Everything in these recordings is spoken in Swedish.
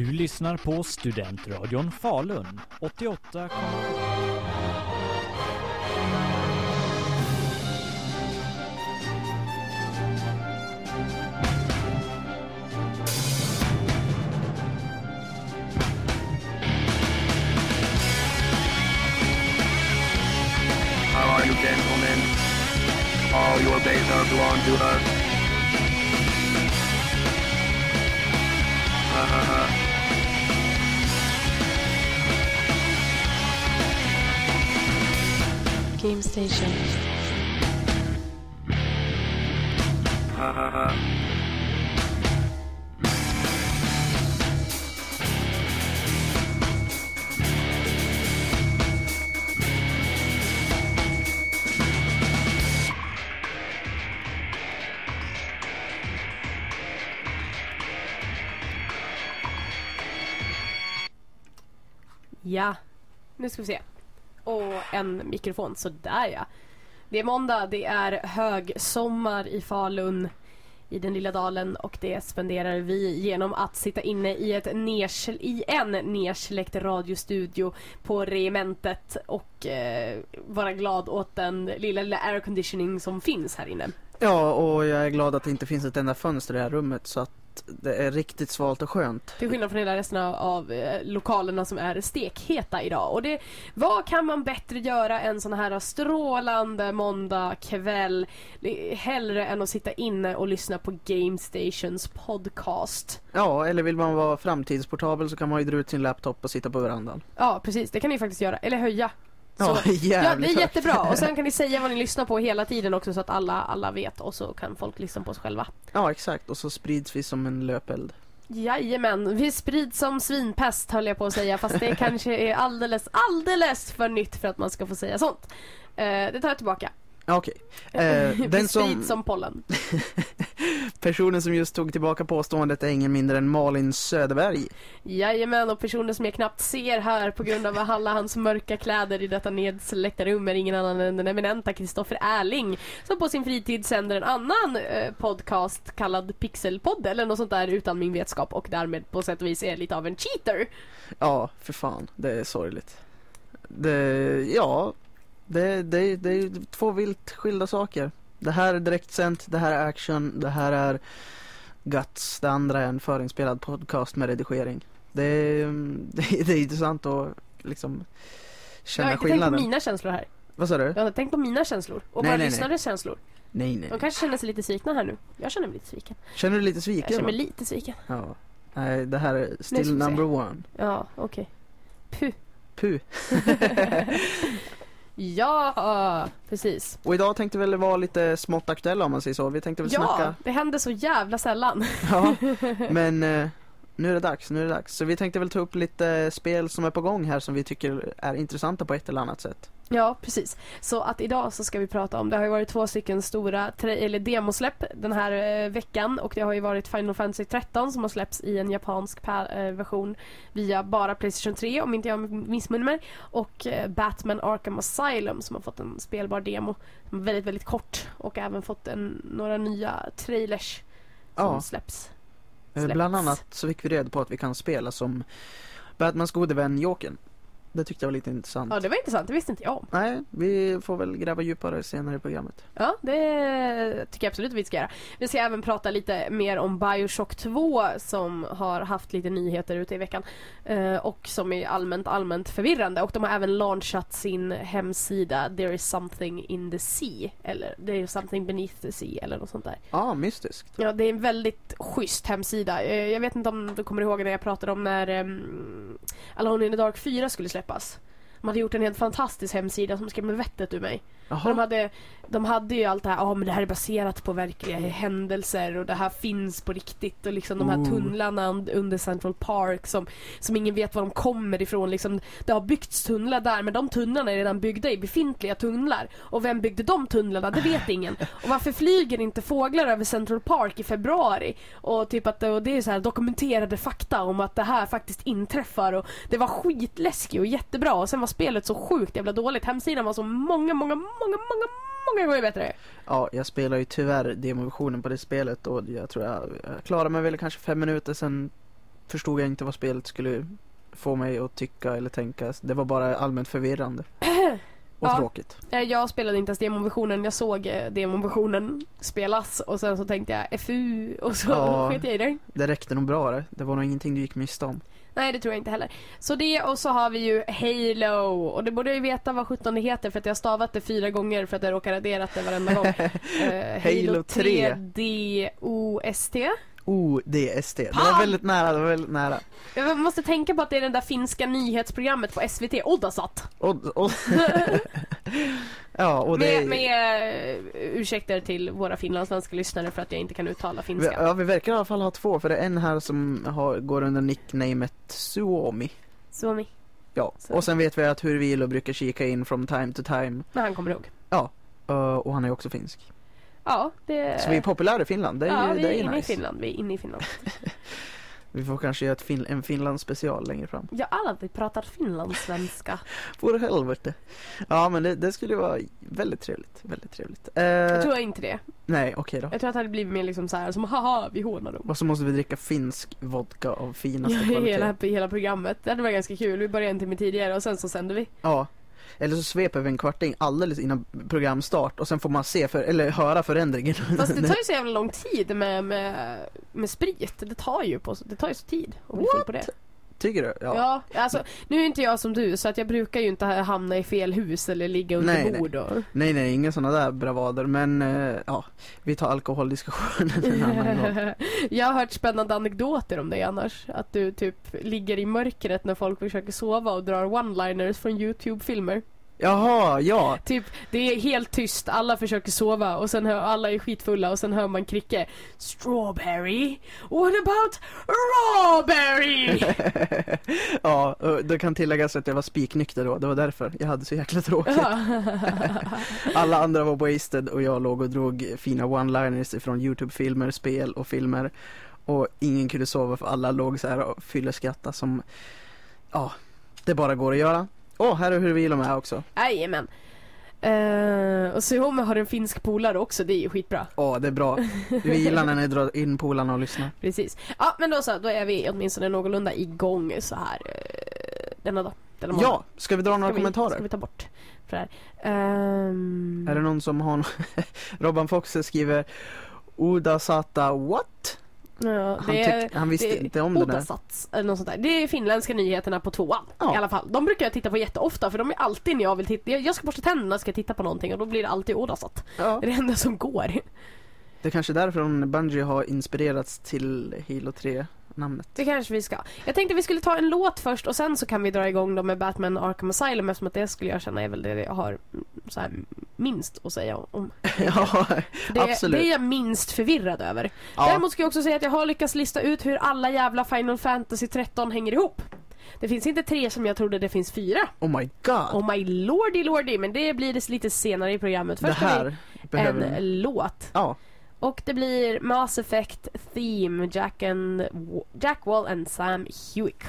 Du lyssnar på Studentradion Falun 88,7. Station. Ja, nu ska vi se. Och en mikrofon, så där ja. Det är måndag, det är högsommar i Falun i den lilla dalen och det spenderar vi genom att sitta inne i, ett nersl- i en nersläckt radiostudio på regementet och eh, vara glad åt den lilla, lilla airconditioning som finns här inne. Ja, och jag är glad att det inte finns ett enda fönster i det här rummet så att det är riktigt svalt och skönt. Till skillnad från hela resten av, eh, lokalerna som är stekheta idag. Och det, vad kan man bättre göra en sån här strålande måndag kväll hellre än att sitta inne och lyssna på Game Stations podcast. Ja, eller vill man vara framtidsportabel så kan man ju dra ut sin laptop och sitta på verandan. Ja, precis. Det kan ni faktiskt göra. Eller höja. Så- ja, det är jättebra. Och sen kan ni säga vad ni lyssnar på hela tiden också så att alla, alla vet och så kan folk lyssna på oss själva. Ja, exakt. Och så sprids vi som en löpeld. Jajamän, vi sprids som svinpest höll jag på att säga fast det kanske är alldeles, alldeles för nytt för att man ska få säga sånt. Eh, det tar jag tillbaka. Okej. Eh, den sprids som, som pollen. personen som just tog tillbaka påståendet är ingen mindre än Malin Söderberg. Jajamän, och personer som jag knappt ser här på grund av alla hans mörka kläder i detta nedsläckta rum är ingen annan än den eminenta Kristoffer Erling som på sin fritid sänder en annan eh, podcast kallad Pixelpodd eller något sånt där utan min vetskap och därmed på sätt och vis är lite av en cheater. Ja, för fan. Det är sorgligt. Det, ja, det, det, det är två vilt skilda saker. Det här är direktsänt, det här är action, det här är guts, det andra är en förinspelad podcast med redigering. Det är, det det är intressant att liksom Jag känna har inte tänkt på skillnaden. mina känslor här. Vad sa du? Jag har tänkt på mina känslor och Nej, våra nej, nej. lyssnares känslor. Nej, nej. De kanske känner sig lite svikna här nu. Jag känner mig lite sviken. Känner du lite Jag sviken? känner mig va? lite sviken. Ja. Nej, det här är still se. number one. Ja, okej. Puh. Puh. Ja, precis. Och idag tänkte vi väl vara lite smått aktuella om man säger så. Vi tänkte väl Ja, snacka det händer så jävla sällan. Ja, men eh, nu är det dags, nu är det dags. Så vi tänkte väl ta upp lite spel som är på gång här som vi tycker är intressanta på ett eller annat sätt. Ja, precis. Så att idag så ska vi prata om, det har ju varit två stycken stora eller demosläpp den här eh, veckan och det har ju varit Final Fantasy 13 som har släppts i en japansk pa- eh, version via bara Playstation 3 om inte jag missminner mig och eh, Batman Arkham Asylum som har fått en spelbar demo väldigt, väldigt kort och även fått en, några nya trailers som Ja. släpps. Eh, Släppts. Bland annat så fick vi reda på att vi kan spela som Batmans gode vän Jokern. Det tyckte jag var lite intressant. Ja, det var intressant, det visste inte jag om. Nej, vi får väl gräva djupare senare i programmet. Ja, det tycker jag absolut vi ska göra. Vi ska även prata lite mer om Bioshock 2 som har haft lite nyheter ute i veckan. Eh, och som är allmänt, allmänt förvirrande. Och de har även launchat sin hemsida There is something in the sea. Eller There is something beneath the sea eller något sånt där. Ja, mystiskt. Ja, det är en väldigt schysst hemsida. Eh, Jag vet inte om du kommer ihåg när jag pratade om när um, Alone in the Dark 4 skulle släppas. De hade gjort en helt fantastisk hemsida som skrämde vettet ur mig. De hade, de hade ju allt det här, ja men det här är baserat på verkliga händelser och det här finns på riktigt och liksom de här tunnlarna und- under Central Park som, som ingen vet var de kommer ifrån liksom. Det har byggts tunnlar där men de tunnlarna är redan byggda i befintliga tunnlar. Och vem byggde de tunnlarna? Det vet ingen. Och varför flyger inte fåglar över Central Park i februari? Och typ att och det är så här dokumenterade fakta om att det här faktiskt inträffar och det var skitläskigt och jättebra och sen var spelet så sjukt jävla dåligt. Hemsidan var så många, många, många, många, många gånger bättre. ja, jag spelar ju tyvärr demoversionen på det spelet och jag tror jag, jag klarade mig väl kanske fem minuter sen förstod jag inte vad spelet skulle få mig att tycka eller tänka. Det var bara allmänt förvirrande. Och Ja. tråkigt. Eh, Jag spelade inte ens demoversionen, jag såg eh, demoversionen spelas och sen så tänkte jag FU och så Ja. sket jag i det. Det räckte nog bra det. Det var nog ingenting du gick miste om. Nej det tror jag inte heller. Så det och så har vi ju Halo och det borde jag ju veta vad 17 det heter för att jag har stavat det fyra gånger för att jag råkar radderat det varenda gång. Eh, Halo 3. 3D-O-S-T. ODST. Det Fan! var väldigt nära, det var väldigt nära. Jag måste tänka på att det är det där finska nyhetsprogrammet på SVT, Oddasat. Och, och ja, och det Med, med uh, ursäkter till våra finlandssvenska lyssnare för att jag inte kan uttala vi, finska. ja, vi verkar i alla fall ha två, för det är en här som har, går under nicknamet Suomi. Suomi. Ja, Så. och sen vet vi att Hurvilo brukar kika in from time to time. Men han kommer ihåg. Uh, och han är också finsk. Ja, det... Så vi är populära i Finland, det är ja, vi det är är inne i nice. Finland. Vi är inne i Finland. Vi får kanske göra ett fin- en Finland special längre fram. Jag har aldrig pratat finlandssvenska. För helvete. Ja men det, det skulle vara väldigt trevligt, väldigt trevligt. Eh, Jag tror inte det. Nej okej då. Jag tror att det hade blivit mer liksom så här som haha, vi hånar dem. Och så måste vi dricka finsk vodka av finaste Ja, kvalitet. hela, hela programmet. Det hade varit ganska kul. Vi började en timme tidigare och sen så sänder vi. Ja. Eller så sveper vi en kvarting alldeles innan programstart och sen får man se, för, eller höra förändringen. Fast det tar ju så jävla lång tid med, med, med sprit. Det tar ju på, det tar ju så tid att bli full på det. Tycker du? Ja. alltså nu är inte jag som du så att jag brukar ju inte hamna i fel hus eller ligga under Nej, nej. bord och... Nej nej, inga sådana där bravader men eh, ja, vi tar alkoholdiskussionen en annan gång. jag har hört spännande anekdoter om dig annars. Att du typ ligger i mörkret när folk försöker sova och drar one-liners från Youtube-filmer. Jaha, ja. Typ, det är helt tyst, alla försöker sova och sen hör alla är skitfulla och sen hör man Kricke Strawberry? What about Rawberry? ja, det kan tilläggas att jag var spiknykter då, det var därför jag hade så jäkla tråkigt. Alla andra var wasted och jag låg och drog fina one-liners ifrån Youtube-filmer, spel och filmer. Och ingen kunde sova för alla låg så här och fylleskratta som, ja, det bara går att göra. Åh, här är hur vi med också. Jajamän. Uh, och Suomi har en finsk polare också, det är ju skitbra. Åh, det är bra. Vi gillar när ni drar in polarna och lyssnar. Precis. Ja men då så, då är vi åtminstone någorlunda igång så här uh, denna dag. Denna måndag. Ja, ska vi dra några ska vi, kommentarer? Ska vi ta bort för det. Ehm, Är det någon som har Robban Fox skriver Oda Sata what? Ja, Han, det tyck, han visste det- inte om det där. Odasats eller något sånt där. Det är finländska nyheterna på tvåan Ja. i alla fall. De brukar jag titta på jätteofta för de är alltid när jag vill titta. Jag ska borsta tänderna ska titta på någonting och då blir det alltid Odasat. Ja. Det är det enda som går. Det är kanske därför Bungie har inspirerats till Halo 3 namnet. Det kanske vi ska. Jag tänkte vi skulle ta en låt först och sen så kan vi dra igång då med Batman Arkham Asylum eftersom att det skulle jag känna är väl det jag har så här, minst att säga om. ja, Det, absolut. det är jag minst förvirrad över. ja. Däremot ska jag också säga att jag har lyckats lista ut hur alla jävla Final Fantasy 13 hänger ihop. Det finns inte tre som jag trodde, det finns fyra. Oh my god. Oh my lordy lordy, men det blir det lite senare i programmet. det Först har här vi en vi. låt. Ja, och det blir Mass Effect Theme, Jack, and, Jack Wall and Sam Hewick.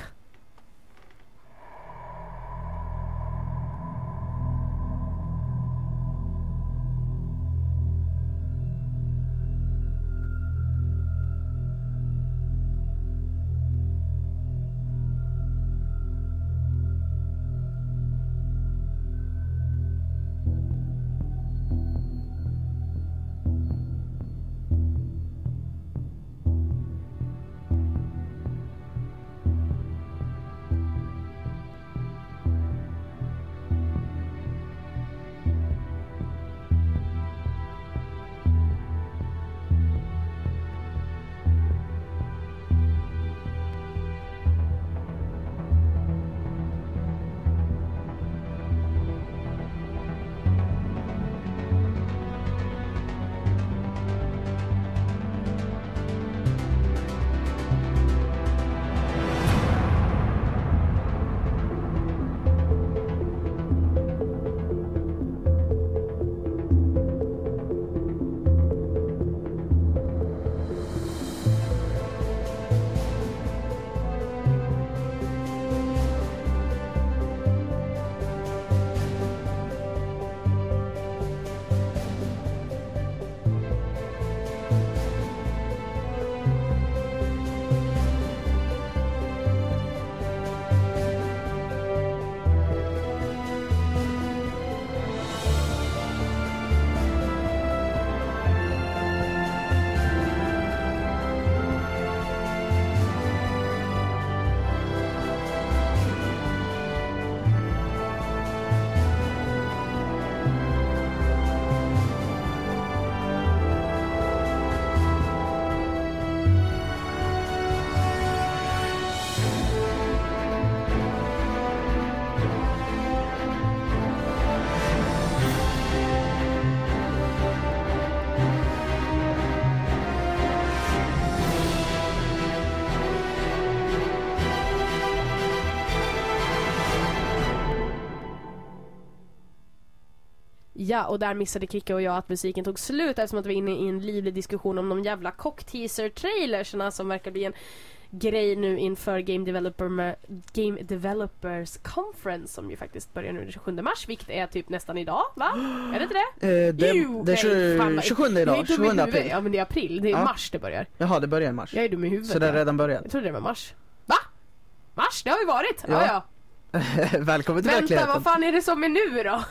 Ja, och där missade Kicka och jag att musiken tog slut eftersom att vi var inne i en livlig diskussion om de jävla cock-teaser-trailersna som verkar bli en grej nu inför Game, Developer, Game Developers Conference som ju faktiskt börjar nu den 27 mars, vilket är typ nästan idag, va? Är det inte det? Eh, det, Jo, det är okej, fan, 20, vad- 27 Jag är idag, dum i 27 huvudet. april. Ja men det är april, det är Ja. mars det börjar. Jaha, det börjar i mars. Jag är dum i huvudet. Så det har redan börjat. Jag trodde det var mars. Va? Mars? Det har ju varit. Ja, Ja. ja. Välkommen till Vänta, verkligheten. vad fan är det som är nu då?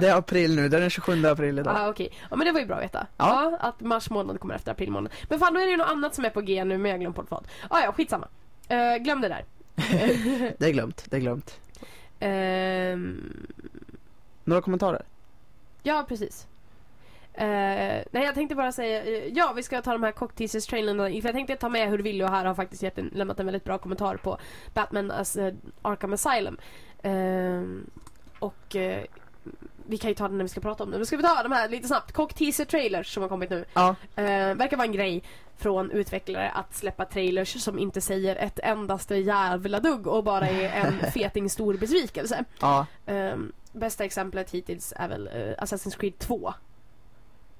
Det är april nu, det är den 27 april idag. Ah, okej. Ja men det var ju bra att veta. Ja. Ja. att mars månad kommer efter april månad. Men fan då är det ju något annat som är på G nu men jag glömt bort vad. Ah, ja, skitsamma. Uh, glöm det där. Det är glömt, det är glömt. Ehm, Några kommentarer? ja, precis. Eh, nej jag tänkte bara säga, eh, ja vi ska ta de här cockteasers trailerna för jag tänkte ta med hur och här har faktiskt gett en, lämnat en väldigt bra kommentar på Batman as eh, Arkham Asylum. Och vi kan ju ta den när vi ska prata om det. Men ska vi ta de här lite snabbt? Cockteaser trailers som har kommit nu. Ja. Verkar vara en grej från utvecklare att släppa trailers som inte säger ett endaste jävla dugg och bara är en feting stor besvikelse. Ja. Bästa exemplet hittills är väl Assassin's Creed 2.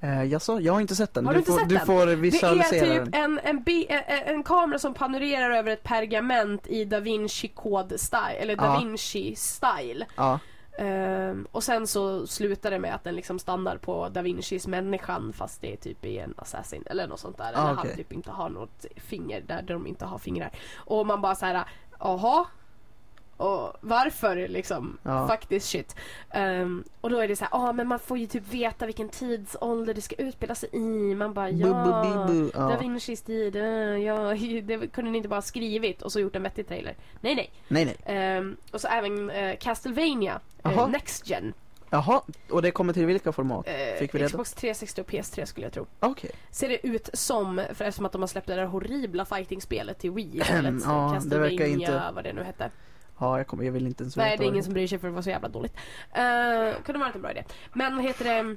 Eh, jaså, jag har inte sett den. Har du inte får, sett du den? får Det är visualisera typ den. en, en, bi- en, en kamera som panorerar över ett pergament i Da Vinci kod style, eller Da Ja. Vinci style. Ja. Ehm, och sen så slutar det med att den liksom stannar på Da Vincis människan fast det är typ i en assassin eller något sånt där. Ah, eller han typ inte har något finger där, de inte har fingrar. Och man bara så här, jaha? Och varför liksom? Ja. Faktiskt shit. Ehm, och då är det så här, ja men man får ju typ veta vilken tidsålder det ska utspela sig i. Man bara Bu, bu, ja. bi, bu. Da Ja. Vincis tid, eh, ja, det kunde ni inte bara skrivit och så gjort en vettig trailer. Nej nej. Nej, nej. Ehm, och så även uh, Castlevania, Jaha. Next Gen. Jaha, och det kommer till vilka format? Fick vi reda? Xbox 360 och PS3 skulle jag tro. Okej. Ser det ut som, för eftersom att de har släppt det där horribla fighting-spelet till Wii istället. Ja, det verkar inte- vad det nu hette. Ja, jag, kommer, jag vill inte ens Nej, det är ingen som bryr sig för det var så jävla dåligt. Uh, kunde varit en bra idé. Men vad heter det?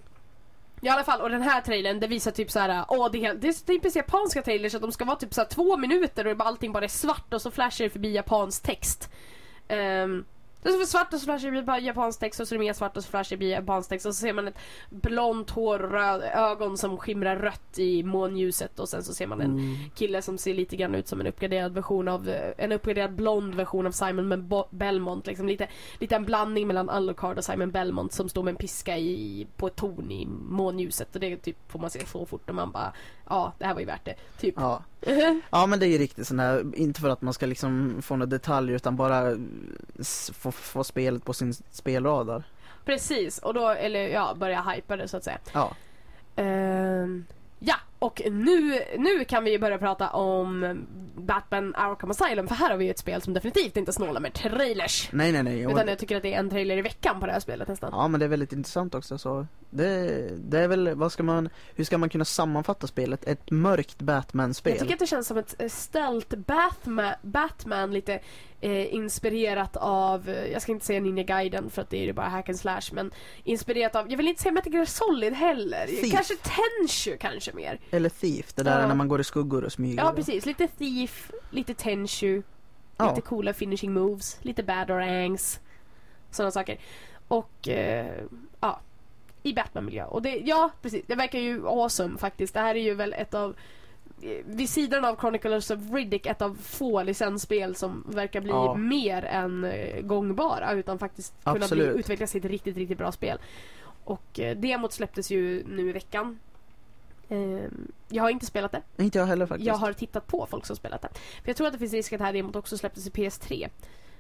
I alla fall, och den här trailern det visar typ så här, åh det är, helt- det är typiskt japanska trailers att de ska vara typ så här två minuter och allting bara är svart och så flashar det förbi japansk text. Um, det är svart och så förbi bara japansk text och så är det mer svart och så det förbi japansk text och så ser man ett blont hår och röd, ögon som skimrar rött i månljuset och sen så ser man en Mm. kille som ser lite grann ut som en uppgraderad version av, eh, en uppgraderad blond version av Simon Bo- Belmont. Liksom lite, lite en blandning mellan Alucard och Simon Belmont som står med en piska i, på ett torn i månljuset. Och det typ, får man se så fort och man bara, ja det här var ju värt det. Typ. Ja. ja, men det är ju riktigt sån här, inte för att man ska liksom få några detaljer utan bara få, få spelet på sin spelradar. Precis, och då, eller ja, börja hypa det så att säga. Ja. Ehm, ja, och nu, nu kan vi börja prata om Batman Arkham Asylum för här har vi ju ett spel som definitivt inte snålar med trailers. Nej, nej, nej. Utan jag tycker att det är en trailer i veckan på det här spelet nästan. Ja, men det är väldigt intressant också så det, det är väl, vad ska man, hur ska man kunna sammanfatta spelet? Ett mörkt Batman-spel? Jag tycker att det känns som ett eh, stealth Batman, Batman lite eh, inspirerat av, eh, jag ska inte säga Ninja Gaiden för att det är ju bara hack and slash men inspirerat av, jag vill inte säga Metal Gear Solid heller. Thief. Kanske Tenchu kanske mer. Eller Thief, det där Ja. när man går i skuggor och smyger. Ja precis, lite Thief, lite Tenchu, Ja. lite coola finishing moves, lite Batarangs. Sådana saker. Och eh, ja, i Batman-miljö. Och det, ja precis, det verkar ju awesome faktiskt. Det här är ju väl ett av eh, vid sidan av Chronicles of Riddick ett av få licensspel som verkar bli Ja. mer än eh, gångbara utan faktiskt kunna bli, Absolut. utvecklas till ett riktigt, riktigt bra spel. Och eh, demot släpptes ju nu i veckan. Ehm, jag har inte spelat det. Inte jag heller faktiskt. Jag har tittat på folk som spelat det. För jag tror att det finns risk att det här demot också släpptes i PS3.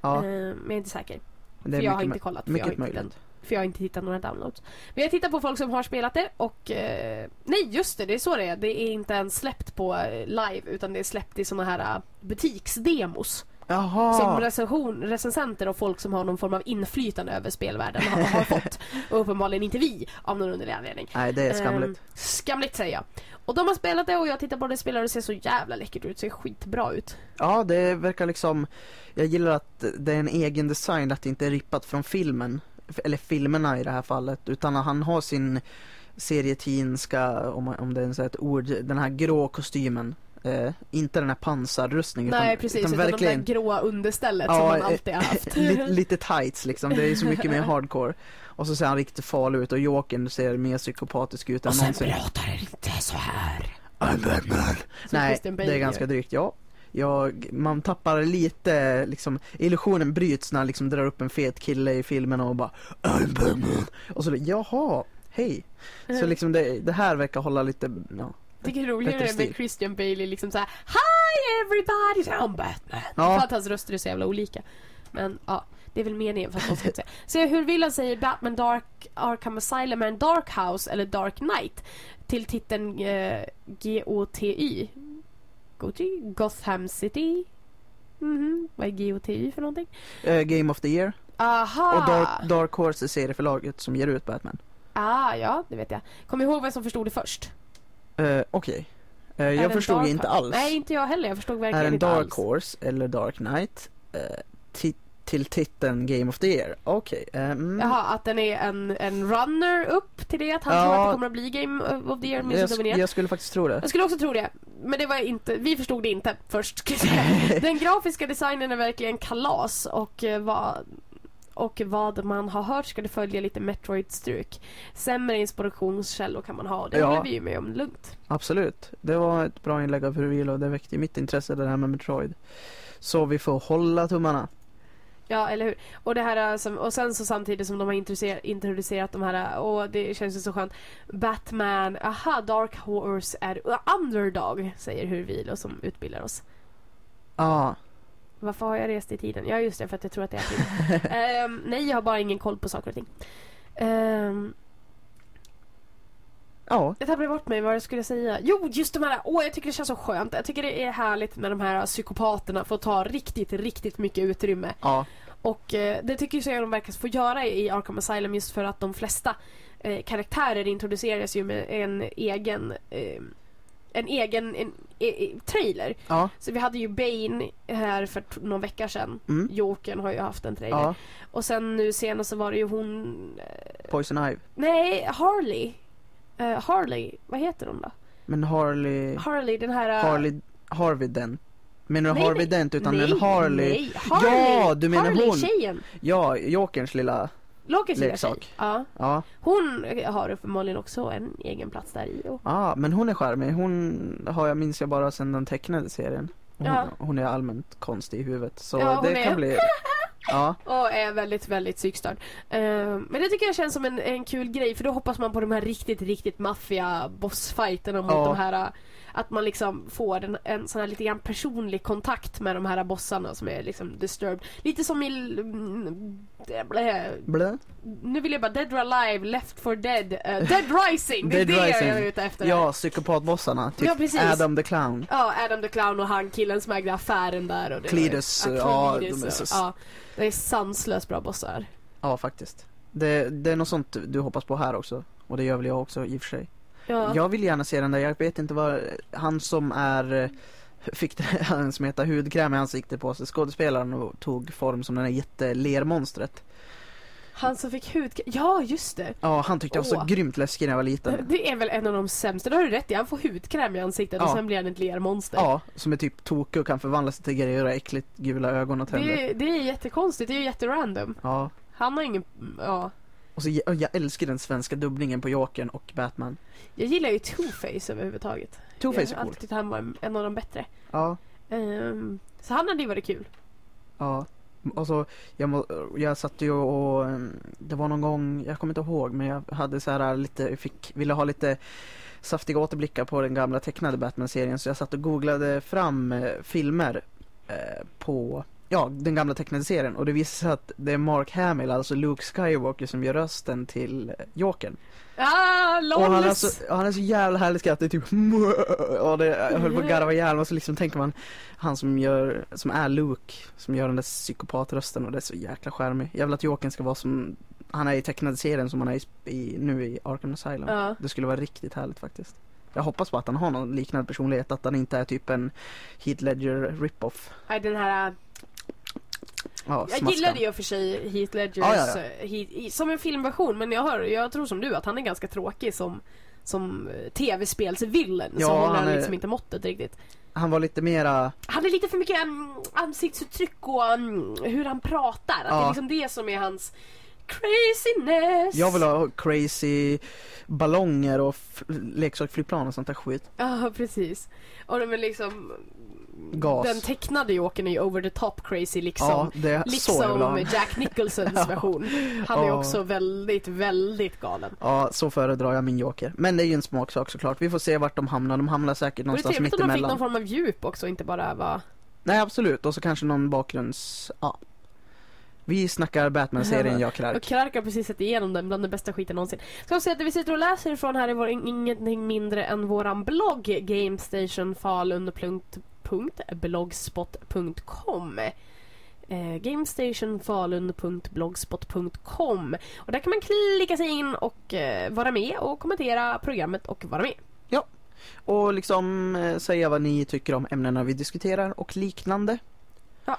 Ja, Eh, men jag är inte säker. För jag har inte kollat. För mycket jag har inte, möjligt. för jag har inte hittat några downloads. Men jag tittar på folk som har spelat det och... Eh, nej just det, det är så det är. Det är inte ens släppt på eh, live utan det är släppt i såna här eh, butiksdemos. Jaha! Som recension, recensenter och folk som har någon form av inflytande över spelvärlden har, har fått. Och uppenbarligen inte vi av någon underlig anledning. Nej, det är skamligt. skamligt säger jag. Och de har spelat det och jag tittar på det spelar och det ser så jävla läckert ut. Det ser skitbra ut. Ja, det verkar liksom Jag gillar att det är en egen design, att det inte är rippat från filmen Eller filmerna i det här fallet, utan han har sin serieteenska, om, om det är ett ord, den här grå kostymen Eh, inte den här pansarrustningen. Nej utan, precis, utan utan verkligen de där gråa understället Ja, som man eh, alltid har haft. li, lite tights liksom. Det är så mycket mer hardcore. Och så ser han riktigt farlig ut och Jokern ser mer psykopatisk ut än någonsin. pratar det inte så här. Nej, det är ganska drygt, ja. Jag, man tappar lite, liksom, illusionen bryts när han liksom drar upp en fet kille i filmen och bara. Och så jaha, hej. Så liksom det, det här verkar hålla lite, ja. Tycker det är roligare med. Christian Bale liksom såhär Hi everybody! I'm Batman. Ja. För att hans röster är så jävla olika. Men ja, det är väl meningen för att de ska säga. Så hur vill han säger Batman Dark Arkham Asylum är en Dark House eller Dark Knight till titeln eh, GOTY. GOTY? Gotham City? Mhm, vad är GOTY för någonting? Eh, Game of the year. Aha! Och Dark, Dark Horse är serieförlaget som ger ut Batman. Ah, ja, det vet jag. Kom ihåg vem som förstod det först. Eh, Okej. Eh, Är det jag en förstod Dark inte alls. Nej, inte jag heller. Jag förstod är verkligen en inte Dark alls. Horse eller Dark Knight eh, ti- till titeln Game of the year? Okej. eh, mm. Jaha, att den är en, en runner upp till det? Att han Ja. tror att det kommer att bli Game of the Year jag, Music sk- jag skulle faktiskt tro det. Jag skulle också tro det. Men det var inte, vi förstod det inte först. jag. Den grafiska designen är verkligen kalas och eh, vad, och vad man har hört ska det följa lite Metroid-struk. Sämre inspirationskällor kan man ha. Det Ja. håller vi ju med om lugnt. Absolut. Det var ett bra inlägg av Huruvil och det väckte mitt intresse det här med Metroid. Så vi får hålla tummarna. Ja, eller hur? Och, det här, som, och sen så samtidigt som de har introducerat, de här, och det känns ju så skönt. Batman, aha, Dark Horse är underdog, säger Hurvil och som utbildar oss. Ja, Varför har jag rest i tiden? Ja, just det, för att jag tror att det är tid. Ehm, nej, jag har bara ingen koll på saker och ting. Ehm, ja, jag tappade bort mig vad jag skulle säga. Jo, just de här, åh jag tycker det känns så skönt. Jag tycker det är härligt med de här psykopaterna får ta riktigt, riktigt mycket utrymme. ja, Och eh, det tycker jag de verkar få göra i Arkham Asylum just för att de flesta eh, karaktärer introduceras ju med en egen eh, en egen en, trailer. ja, Så vi hade ju Bane här för någon vecka sedan. mm, Jokern har ju haft en trailer. ja, Och sen nu senast så var det ju hon... Eh, Poison Ivy. nej, Harley. Eh, Harley, vad heter hon då? Men Harley, Harley, den här... eh, Harley, Harvey Dent. Menar du Nej, Harvey nej, Dent utan nej, en Harley? Nej, Harley! Ja, du menar Harley, hon. tjejen. Ja, Jokerns lilla, Lilla Leksak. Ja. ja, Hon har uppenbarligen också en egen plats där i. Och, ja, men hon är charmig. Hon har jag minns jag bara sedan den tecknade serien. Hon, Ja. hon är allmänt konstig i huvudet så Ja, det är- kan bli, ja, och är väldigt, väldigt psykstörd. Eh, men det tycker jag känns som en, en kul grej för då hoppas man på de här riktigt, riktigt maffiga bossfighterna mot Ja. de här. Att man liksom får en, en sån här lite grann personlig kontakt med de här bossarna som är liksom disturbed. Lite som i... mm, blä, blä. nu vill jag bara Dead or Alive, Left for Dead, eh, Dead Rising! Det är Dead det Rising. jag är ute efter. Ja, psykopatbossarna. Typ Ja, precis. Adam the Clown. Ja, Adam the Clown och han killen som ägde affären där. Och det Cletus, var, ja, Cletus de är så- ja, det är sanslöst bra bossar. Ja, faktiskt. Det, det är något sånt du hoppas på här också. Och det gör väl jag också i och för sig. Ja. Jag vill gärna se den där, jag vet inte vad, han som är Fick det, han som heter hudkräm i ansiktet på sig, skådespelaren och tog form som den där jättelermonstret. Han som fick hud... Ja, just det. Ja, han tyckte jag var så grymt läskig när jag var liten. Det är väl en av de sämsta, det har du rätt i. Han får hudkräm i ansiktet och Ja. sen blir han ett lermonster. Ja, som är typ tokig och kan förvandla sig till grejer och äckligt gula ögon och tänder. det, är, det är jättekonstigt, det är ju jätterandom. Ja, Han har ingen... Ja. Och så jag älskar den svenska dubbningen på Jokern och Batman. Jag gillar ju Two-Face överhuvudtaget. Two-Face Jag är har alltid cool. tyckt han var en- av de bättre. Ja, Ehm, så han hade ju varit kul. ja. Och så, jag, må, jag satt ju och, mm, det var någon gång, jag kommer inte ihåg, men jag hade så här lite, fick, ville ha lite saftiga återblickar på den gamla tecknade Batman-serien så jag satt och googlade fram eh, filmer eh, på, ja, den gamla tecknade serien och det visade sig att det är Mark Hamill, alltså Luke Skywalker som gör rösten till eh, Jokern. Ah, Och han är, så, han är så jävla härlig skratt, det är typ och det, jag höll på att garva ihjäl och så liksom tänker man Han som gör, som är Luke, som gör den där psykopatrösten och det är så jäkla charmig. Jag vill att Jokern ska vara som han är i tecknade serien som han är i, i, nu i Arkham Asylum. Ja. Det skulle vara riktigt härligt faktiskt. Jag hoppas på att han har någon liknande personlighet, att han inte är typ en Heath Ledger rip-off. Nej, den här... Ja, Jag gillade ju för sig Heath Ledgers Ja, ja, ja. eh, Heath, som en filmversion men jag, hör, jag tror som du att han är ganska tråkig som, som eh, tv-spelsvillen Ja, så håller är- liksom inte måttet riktigt. Han var lite mera, Han är lite för mycket um, ansiktsuttryck och um, hur han pratar. Att det är liksom det som är hans craziness. jag vill ha crazy ballonger och leksaksflygplan och sånt där skit. Ja, precis. Och de är liksom... Gas. Den tecknade Jokern är ju over the top crazy liksom. Ja, det är. Liksom Jack Nicholsons version. Han är Ja. också väldigt, väldigt galen. Ja, så föredrar jag min joker. Men det är ju en smaksak såklart. Vi får se vart de hamnar. De hamnar säkert någonstans trevligt mitt om de fick någon form av djup också, inte bara vara... Nej, absolut. Och så kanske någon bakgrunds... Ja. Vi snackar Batman-serien, jag Och Clark. Clark har precis sett igenom den, bland det bästa skiten någonsin. Ska vi säga att det vi sitter och läser ifrån här är vår, ingenting mindre än våran blogg gamestationfalun.blogspot.com eh, gamestationfalun.blogspot.com och där kan man klicka sig in och eh, vara med och kommentera programmet och vara med. Och liksom eh, säga vad ni tycker om ämnena vi diskuterar och liknande. Ja.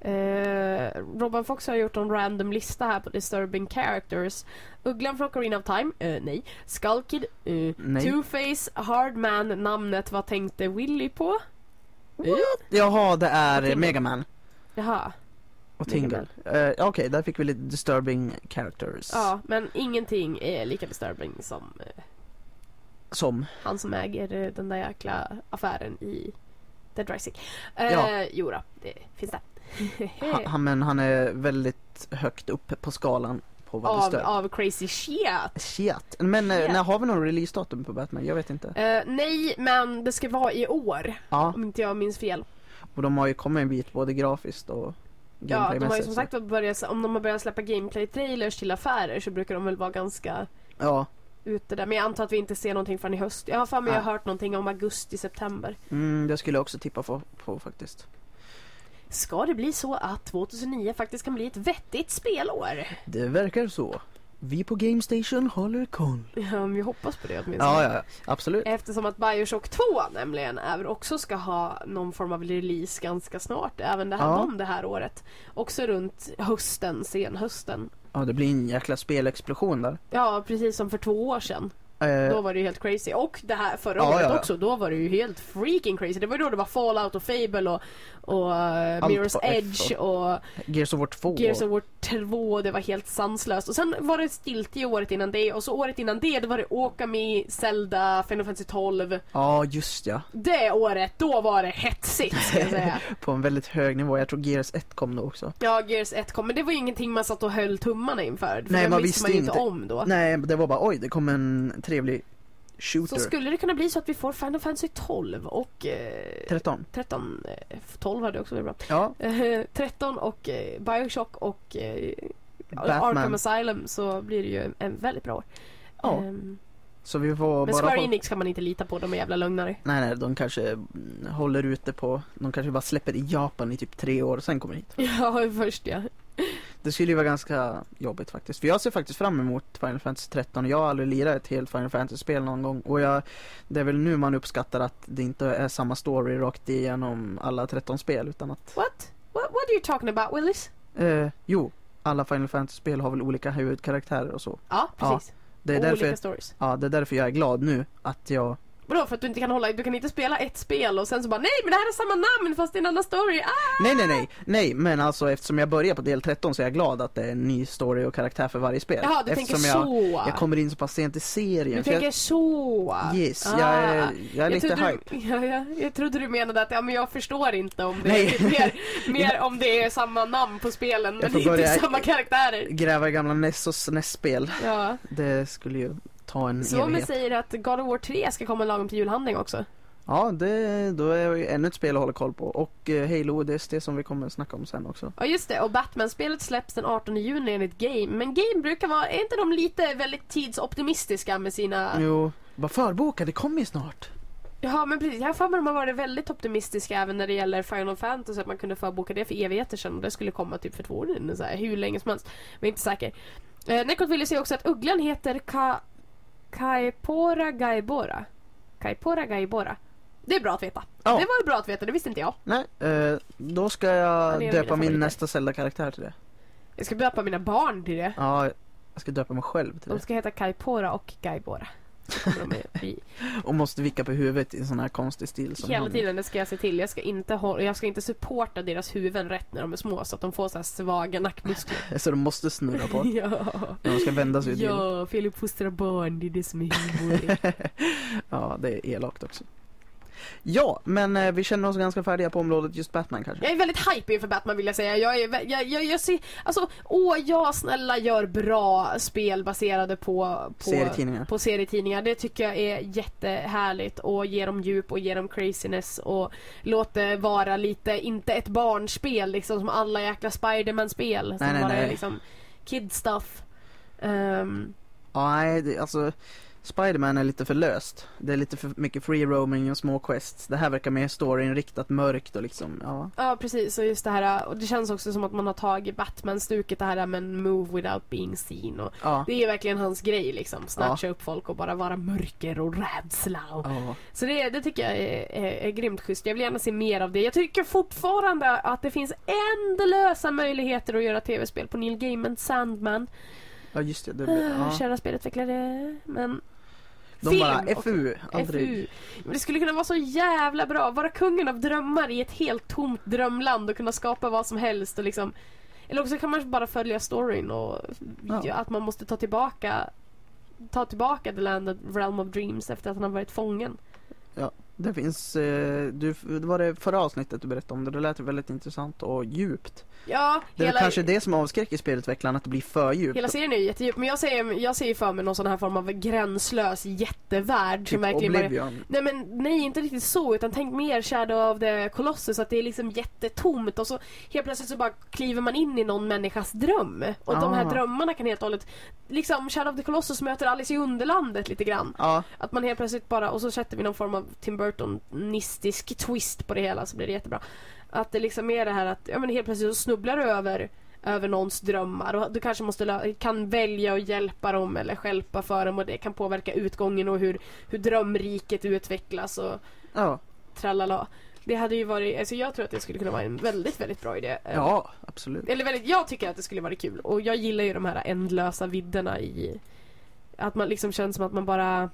Eh, Robin Fox har gjort en random lista här på disturbing characters. Ugglan från Ocarina of Time? Eh, nej. Skullkid? Eh, Nej. Two-Face, Hardman, namnet vad tänkte Willy på? Eh, Jaha, det är. Megaman Jaha. och. Tingle. Uh, Okej, där fick vi lite disturbing characters. Ja, men ingenting är lika disturbing som eh, Som. han som äger eh, den där jäkla affären i Dead Rising. Eh, Ja. Jo då, det finns det. Han, han, men han är väldigt högt upp på skalan på vad av, det stör. av crazy shit. Shit. Men eh, Shit. när har vi någon releasedatum på Batman? Jag vet inte. Eh, nej, men det ska vara i år. Ja, Om inte jag minns fel. och de har ju kommit en bit både grafiskt och Ja, de har ju som sagt börjat, om de har börjat släppa gameplay-trailers till affärer så brukar de väl vara ganska Ja, ute där. Men jag antar att vi inte ser någonting förrän i höst. Jag har för mig jag har hört någonting om augusti, september. mm, det skulle jag också tippa på, på faktiskt. Ska det bli så att 2009 faktiskt kan bli ett vettigt spelår? Det verkar så. Vi på Gamestation håller koll. Ja, om vi hoppas på det åtminstone. Ja, ja, absolut. Eftersom att Bioshock 2 nämligen även också ska ha någon form av release ganska snart. Även det här, Ja. de det här året. Också runt hösten, senhösten. Ja, det blir en jäkla spelexplosion där. Ja, precis som för två år sedan. Eh, Då var det ju helt crazy. Och det här förra Ja, året ja. också, då var det ju helt freaking crazy. Det var ju då det var Fallout och Fable och, och Allt Mirror's Edge och Gears of War 2. Gears of War 2. Det var helt sanslöst. Och sen var det stiltje året innan det och så året innan det, då var det Okami, Zelda, Final Fantasy 12. Ja, just ja. Det året, då var det hetsigt ska jag säga. På en väldigt hög nivå. Jag tror Gears 1 kom då också. Ja, Gears 1 kom, men det var ju ingenting man satt och höll tummarna inför. För Nej, man visste man ju inte inte. om då. Nej, det var bara oj, det kom en trevlig shooter. Så skulle det kunna bli så att vi får Final Fantasy 12 och eh, 13. 13, eh, 12 hade också varit bra. Ja, Eh, 13 och eh, Bioshock och eh, Batman. Arkham Asylum så blir det ju en, väldigt bra år. Ja. Ehm, så vi får men bara... Square Enix kan man inte lita på, de är jävla lögnare. Nej, nej, de kanske håller ute på... De kanske bara släpper i Japan i typ tre år och sen kommer hit. Ja, först ja. Det skulle ju vara ganska jobbigt faktiskt. För jag ser faktiskt fram emot Final Fantasy 13 och jag har aldrig lirat ett helt Final Fantasy-spel någon gång. Och jag, det är väl nu man uppskattar att det inte är samma story rakt igenom alla 13 spel utan att... What? What, what are you talking about Willis? Eh, jo, alla Final Fantasy-spel har väl olika huvudkaraktärer och så. Ja, precis. Det är, och olika därför, stories. ja, det är därför jag är glad nu att jag... Vadå för att du inte kan hålla, du kan inte spela ett spel och sen så bara nej men det här är samma namn fast det är en annan story. Ah! Nej, nej, nej, nej, men alltså eftersom jag börjar på del 13 så är jag glad att det är en ny story och karaktär för varje spel. Jaha, du eftersom tänker jag, så. jag kommer in så pass sent i serien. Du för jag- tänker så. Yes, Ah. jag är, jag är lite trodde hype. Du, ja, ja, jag trodde du menade att ja, men jag förstår inte om det Nej. är mer, mer om det är samma namn på spelen Jag men får inte börja- samma karaktärer. Gräva i gamla NES och SNES-spel. Ja. Det skulle ju ta en Så evighet. säger att God of War 3 ska komma lagom till julhandling också. Ja, det, då är det ännu ett spel att hålla koll på. Och eh, Halo ODST som vi kommer snacka om sen också. Ja just det, och Batman-spelet släpps den 18 juni enligt Game. Men Game brukar vara, är inte de lite väldigt tidsoptimistiska med sina... Jo, bara förboka, det kommer ju snart. Ja men precis, jag har för mig att de har varit väldigt optimistiska även när det gäller Final Fantasy att man kunde förboka det för evigheter sedan och det skulle komma typ för två år sedan, så här, hur länge som helst. Men jag är inte säker. Eh, Nekot ville se också att ugglan heter Ka... Kaipora Gaibora. Kaipora Gaibora. Det är bra att veta. Ja. Det var ju bra att veta, det visste inte jag. Nej, eh, då ska Ja, jag döpa min nästa Zelda-karaktär till det. Jag ska döpa mina barn till det. Ja, jag ska döpa mig själv till De det. ska heta Kaipora och Gaibora. Så kommer de bli Och måste vicka på huvudet i en sån här konstig stil som Hela hon. tiden, det ska jag se till. Jag ska inte, hå- jag ska inte supporta deras huvuden rätt när de är små så att de får så här svaga nackmuskler. Så de måste snurra på ja. när de ska vända sig till. ja, fel uppfostra barn, det är det som är humor. Ja, det är elakt också. Ja, men eh, vi känner oss ganska färdiga på området just Batman kanske. Jag är väldigt hype inför Batman vill jag säga. Jag, är, jag, jag, jag ser, alltså, åh ja snälla gör bra spel baserade på, på Serietidningar. på serietidningar. Det tycker jag är jättehärligt och ger dem djup och ger dem craziness och låt det vara lite, inte ett barnspel liksom som alla jäkla Spiderman-spel som Nej, nej, bara är nej. liksom kid stuff. Ja, nej, det, alltså Spiderman är lite för löst. Det är lite för mycket free roaming och små quests. Det här verkar mer storyinriktat, mörkt och liksom, ja. Ja precis och just det här och det känns också som att man har tagit Batman-stuket det här med move without being seen och Ja. det är verkligen hans grej liksom. Snatcha upp folk och bara vara mörker och rädsla. Och... ja. Så det, det tycker jag är, är, är grymt schysst. Jag vill gärna se mer av det. Jag tycker fortfarande att det finns ändlösa möjligheter att göra tv-spel på Neil Gaiman Sandman. Ja, just det. det Ja. ja. Kära spelutvecklare. Men De film bara, och- FU, aldrig. FU. Men det skulle kunna vara så jävla bra. Vara kungen av drömmar i ett helt tomt drömland och kunna skapa vad som helst och liksom eller också kan man bara följa storyn och Ja. att man måste ta tillbaka ta tillbaka The Land of Realm of Dreams efter att han har varit fången. Det finns, eh, du, det var det förra avsnittet du berättade om det, det lät väldigt intressant och djupt. Ja, Det är hela, kanske det som avskräcker spelutvecklarna, att det blir för djupt. hela serien är ju jättedjup. Men jag ser, jag ser ju för mig någon sån här form av gränslös jättevärld typ som verkligen bara Oblivion. Nej men nej inte riktigt så utan tänk mer Shadow of the Colossus att det är liksom jättetomt och så helt plötsligt så bara kliver man in i någon människas dröm. Och de här Ah. drömmarna kan helt och hållet liksom Shadow of the Colossus möter Alice i Underlandet lite grann. Ja, Att man helt plötsligt bara och så sätter vi någon form av Tim Burton-nistisk twist på det hela så blir det jättebra. Att det liksom är det här att ja men helt plötsligt så snubblar du över över någons drömmar och du kanske måste kan välja att hjälpa dem eller stjälpa för dem och det kan påverka utgången och hur, hur drömriket utvecklas och ja, tralala. Det hade ju varit, alltså jag tror att det skulle kunna vara en väldigt, väldigt bra idé. Ja, absolut. Eller väldigt, jag tycker att det skulle vara kul och jag gillar ju de här ändlösa vidderna i att man liksom känns som att man bara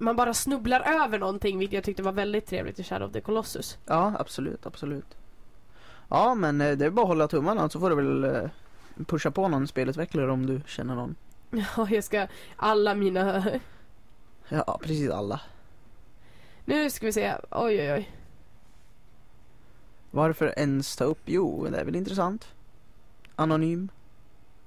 man bara snubblar över någonting vilket jag tyckte var väldigt trevligt i Shadow of the Colossus. Ja, absolut, absolut. Ja, men eh, det är bara att hålla tummarna så får du väl eh, pusha på någon spelutvecklare om du känner någon. Ja, jag ska alla mina... Ja, precis alla. Nu ska vi se. Oj, oj, oj. Varför ens ta upp? Jo, det är väl intressant. Anonym.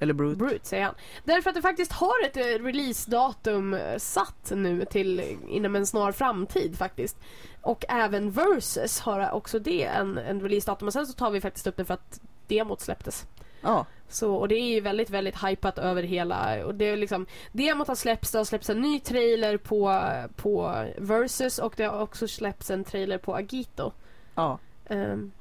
Eller Brute. Brute säger han. Därför att det faktiskt har ett eh, releasedatum eh, satt nu till eh, inom en snar framtid faktiskt. Och även Versus har också det en, en releasedatum och sen så tar vi faktiskt upp det för att demot släpptes. Ja, Så, och det är ju väldigt, väldigt hypat över hela, och det är liksom, demot har släppts, det har släppts en ny trailer på, på Versus och det har också släppts en trailer på Agito. ja. Ehm,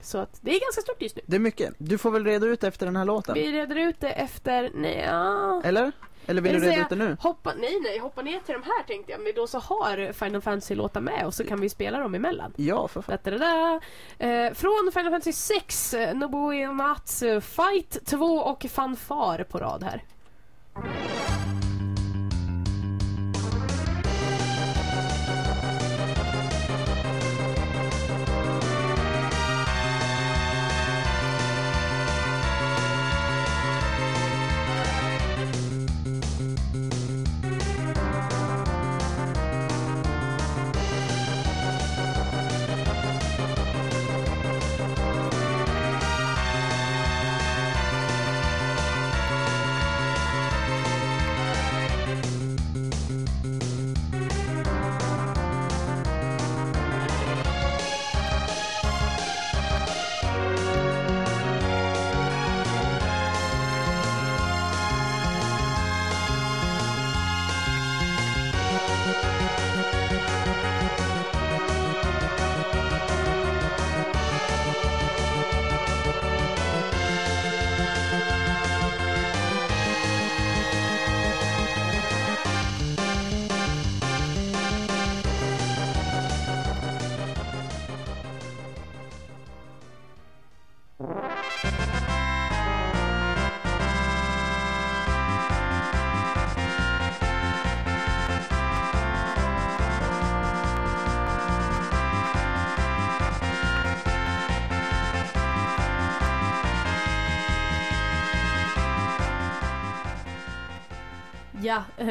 så att det är ganska stort just nu. Det är mycket. Du får väl reda ut efter den här låten. Vi reder ut det efter, nej, ja. Eller? Eller vill Eller du reda ut det nu? Hoppa, nej nej, hoppa ner till de här tänkte jag. Men då så har Final Fantasy-låtar med och så kan vi spela dem emellan. Ja, för fan. Da, da, da. Eh, från Final Fantasy 6, eh, Nobuo Uematsu, Fight 2 och Fanfar på rad här.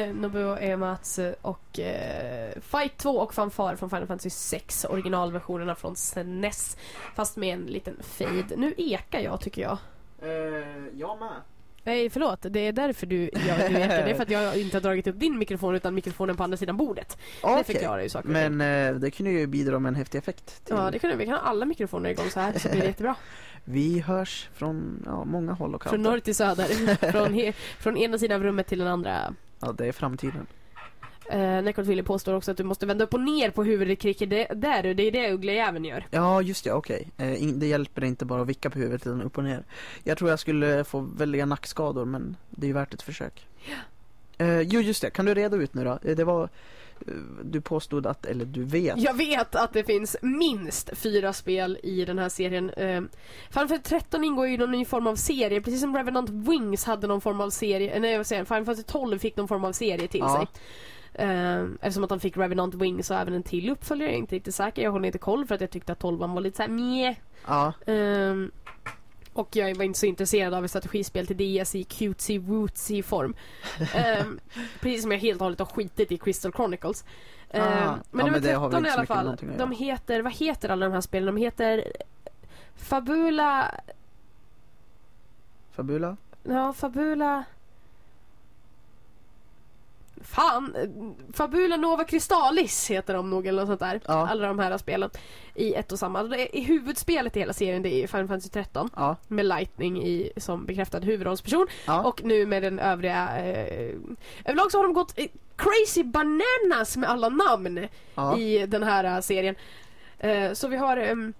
Nobuo Ematsu och eh, Fight 2 och Fanfare från Final Fantasy 6 originalversionerna från SNES. Fast med en liten fade. Nu ekar jag tycker jag. Eh, jag med. Nej förlåt, det är därför du gör du ekar. Det är för att jag inte har dragit upp din mikrofon utan mikrofonen på andra sidan bordet. Det Okej. förklarar ju saker. Men eh, det kunde ju bidra med en häftig effekt. Till. Ja, det kan vi. Kan ha alla mikrofoner igång så här så blir det jättebra. Vi hörs från ja, många håll och Från kanter. norr till söder. från, från ena sidan av rummet till den andra. Ja, det är framtiden. Uh, Necrotvilly påstår också att du måste vända upp och ner på huvudet Kricke. Det, där, det är det Ugglejäveln gör. Ja, just det, okej. Eh, in- det hjälper inte bara att vicka på huvudet utan upp och ner. Jag tror jag skulle få väldiga nackskador men det är ju värt ett försök. Eh, jo, just det. Kan du reda ut nu då? Eh, Det var... eh, Du påstod att, eller du vet. Jag vet att det finns minst fyra spel i den här serien. Uh, Final Fantasy 13 ingår ju i någon ny form av serie, precis som Revenant Wings hade någon form av serie, eh, nej vad säger jag, Final Fantasy 12 fick någon form av serie till Ja. sig. Eftersom att de fick Revenant Wings och även en till uppföljare, jag är inte riktigt säker, jag håller inte koll för att jag tyckte att 12 var lite såhär mjä. Ja, Ehm, och jag var inte så intresserad av ett strategispel till DS i cutesy wootsy form. Ehm, precis som jag helt och hållet har skitit i Crystal Chronicles. Ehm, Ah, men ja, nummer men det har väl 13 i alla fall. De heter, vad heter alla de här spelen? De heter Fabula... Fabula? Ja, Fabula... Fan! eh, Fabula Nova Crystallis heter de nog eller något sånt där. Ja. Alla de här spelen. I ett och samma. Det är, I huvudspelet i hela serien det är Final Fantasy 13. Ja. Med Lightning i, som bekräftad huvudrollsperson. Ja. Och nu med den övriga... Eh, överlag så har de gått eh, crazy bananas med alla namn i den här eh, serien. Eh, så vi har... ehm,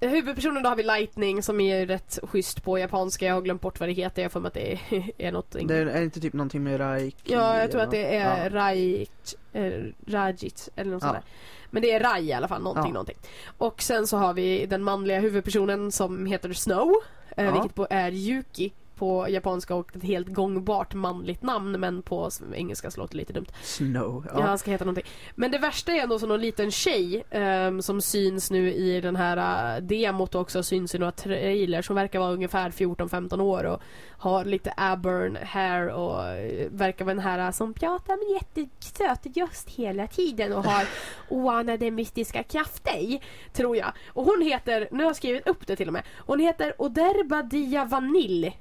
Huvudpersonen då har vi Lightning som är rätt schysst på japanska. Jag har glömt bort vad det heter. Jag för mig att det är, är något... Det är, inte typ någonting med Raik? Ja, jag tror att det är Ja. Rajit, eh, Rajit eller något Ja. sånt där. Men det är Rai i alla fall, någonting, Ja. någonting. Och sen så har vi den manliga huvudpersonen som heter Snow, eh, Ja. vilket på, är Yuki på japanska och ett helt gångbart manligt namn men på engelska så låter det lite dumt. Snow. Ja. Ja. han ska heta någonting. Men det värsta är ändå som någon liten tjej ehm, som syns nu i den här uh, demot och också syns i några trailers. Hon verkar vara ungefär 14-15 år och har lite Aburn hair och eh, verkar vara den här uh, som pratar med jättesöt röst hela tiden och har oanade mystiska krafter, tror jag. Och hon heter, nu har jag skrivit upp det till och med, hon heter Oderba Dia Vanille.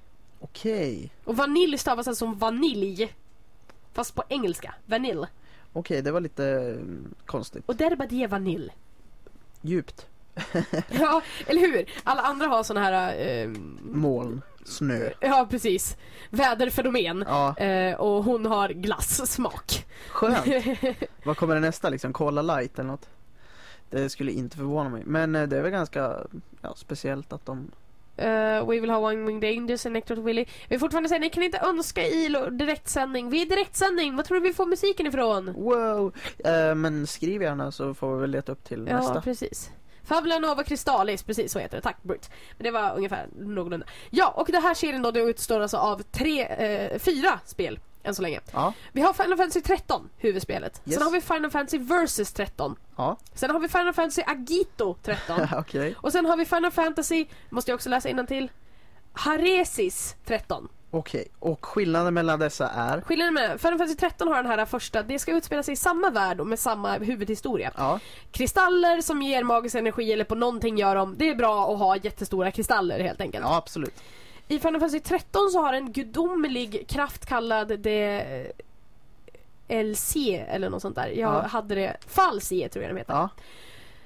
Okej. Och vanilj stavas alltså som vanilj. Fast på engelska, vanille. Okej, det var lite mm, konstigt. Oderba Dia Vanille. Djupt. Ja, eller hur? Alla andra har såna här... Eh, Moln. Snö. ja, precis. Väderfenomen. Ja, Eh, och hon har glassmak. skönt. Vad kommer det nästa liksom? Cola light eller något? Det skulle inte förvåna mig. Men eh, det är väl ganska ja, speciellt att de... Eh, we will have one winged angels Nectar Willy. Vi fortfarande säga, ni kan inte önska i direktsändning. Vi är direktsändning. Var tror du vi får musiken ifrån? Wow! Eh, men skriv gärna så får vi väl leta upp till Ja, nästa. precis. Fabula Nova Crystallis, precis så heter det. Tack Brut. Men det var ungefär någorlunda. Ja, och det här serien då, det utstår alltså av tre, eh, fyra spel än så länge. Ja, Vi har Final Fantasy 13, huvudspelet. Yes. Sen har vi Final Fantasy Versus 13. ja, Sen har vi Final Fantasy Agito 13. okej. och sen har vi Final Fantasy, måste jag också läsa till Haresis 13. Okej, och skillnaden mellan dessa är? Skillnaden med Final Fantasy 13 har den här första, det ska utspela sig i samma värld och med samma huvudhistoria. Ja, Kristaller som ger magisk energi eller på någonting gör dem, det är bra att ha jättestora kristaller helt enkelt. ja absolut. I Final Fantasy 13 så har en gudomlig kraft kallad det LC eller något sånt där. Jag Ja. hade det, Falsi tror jag den heter. Ja,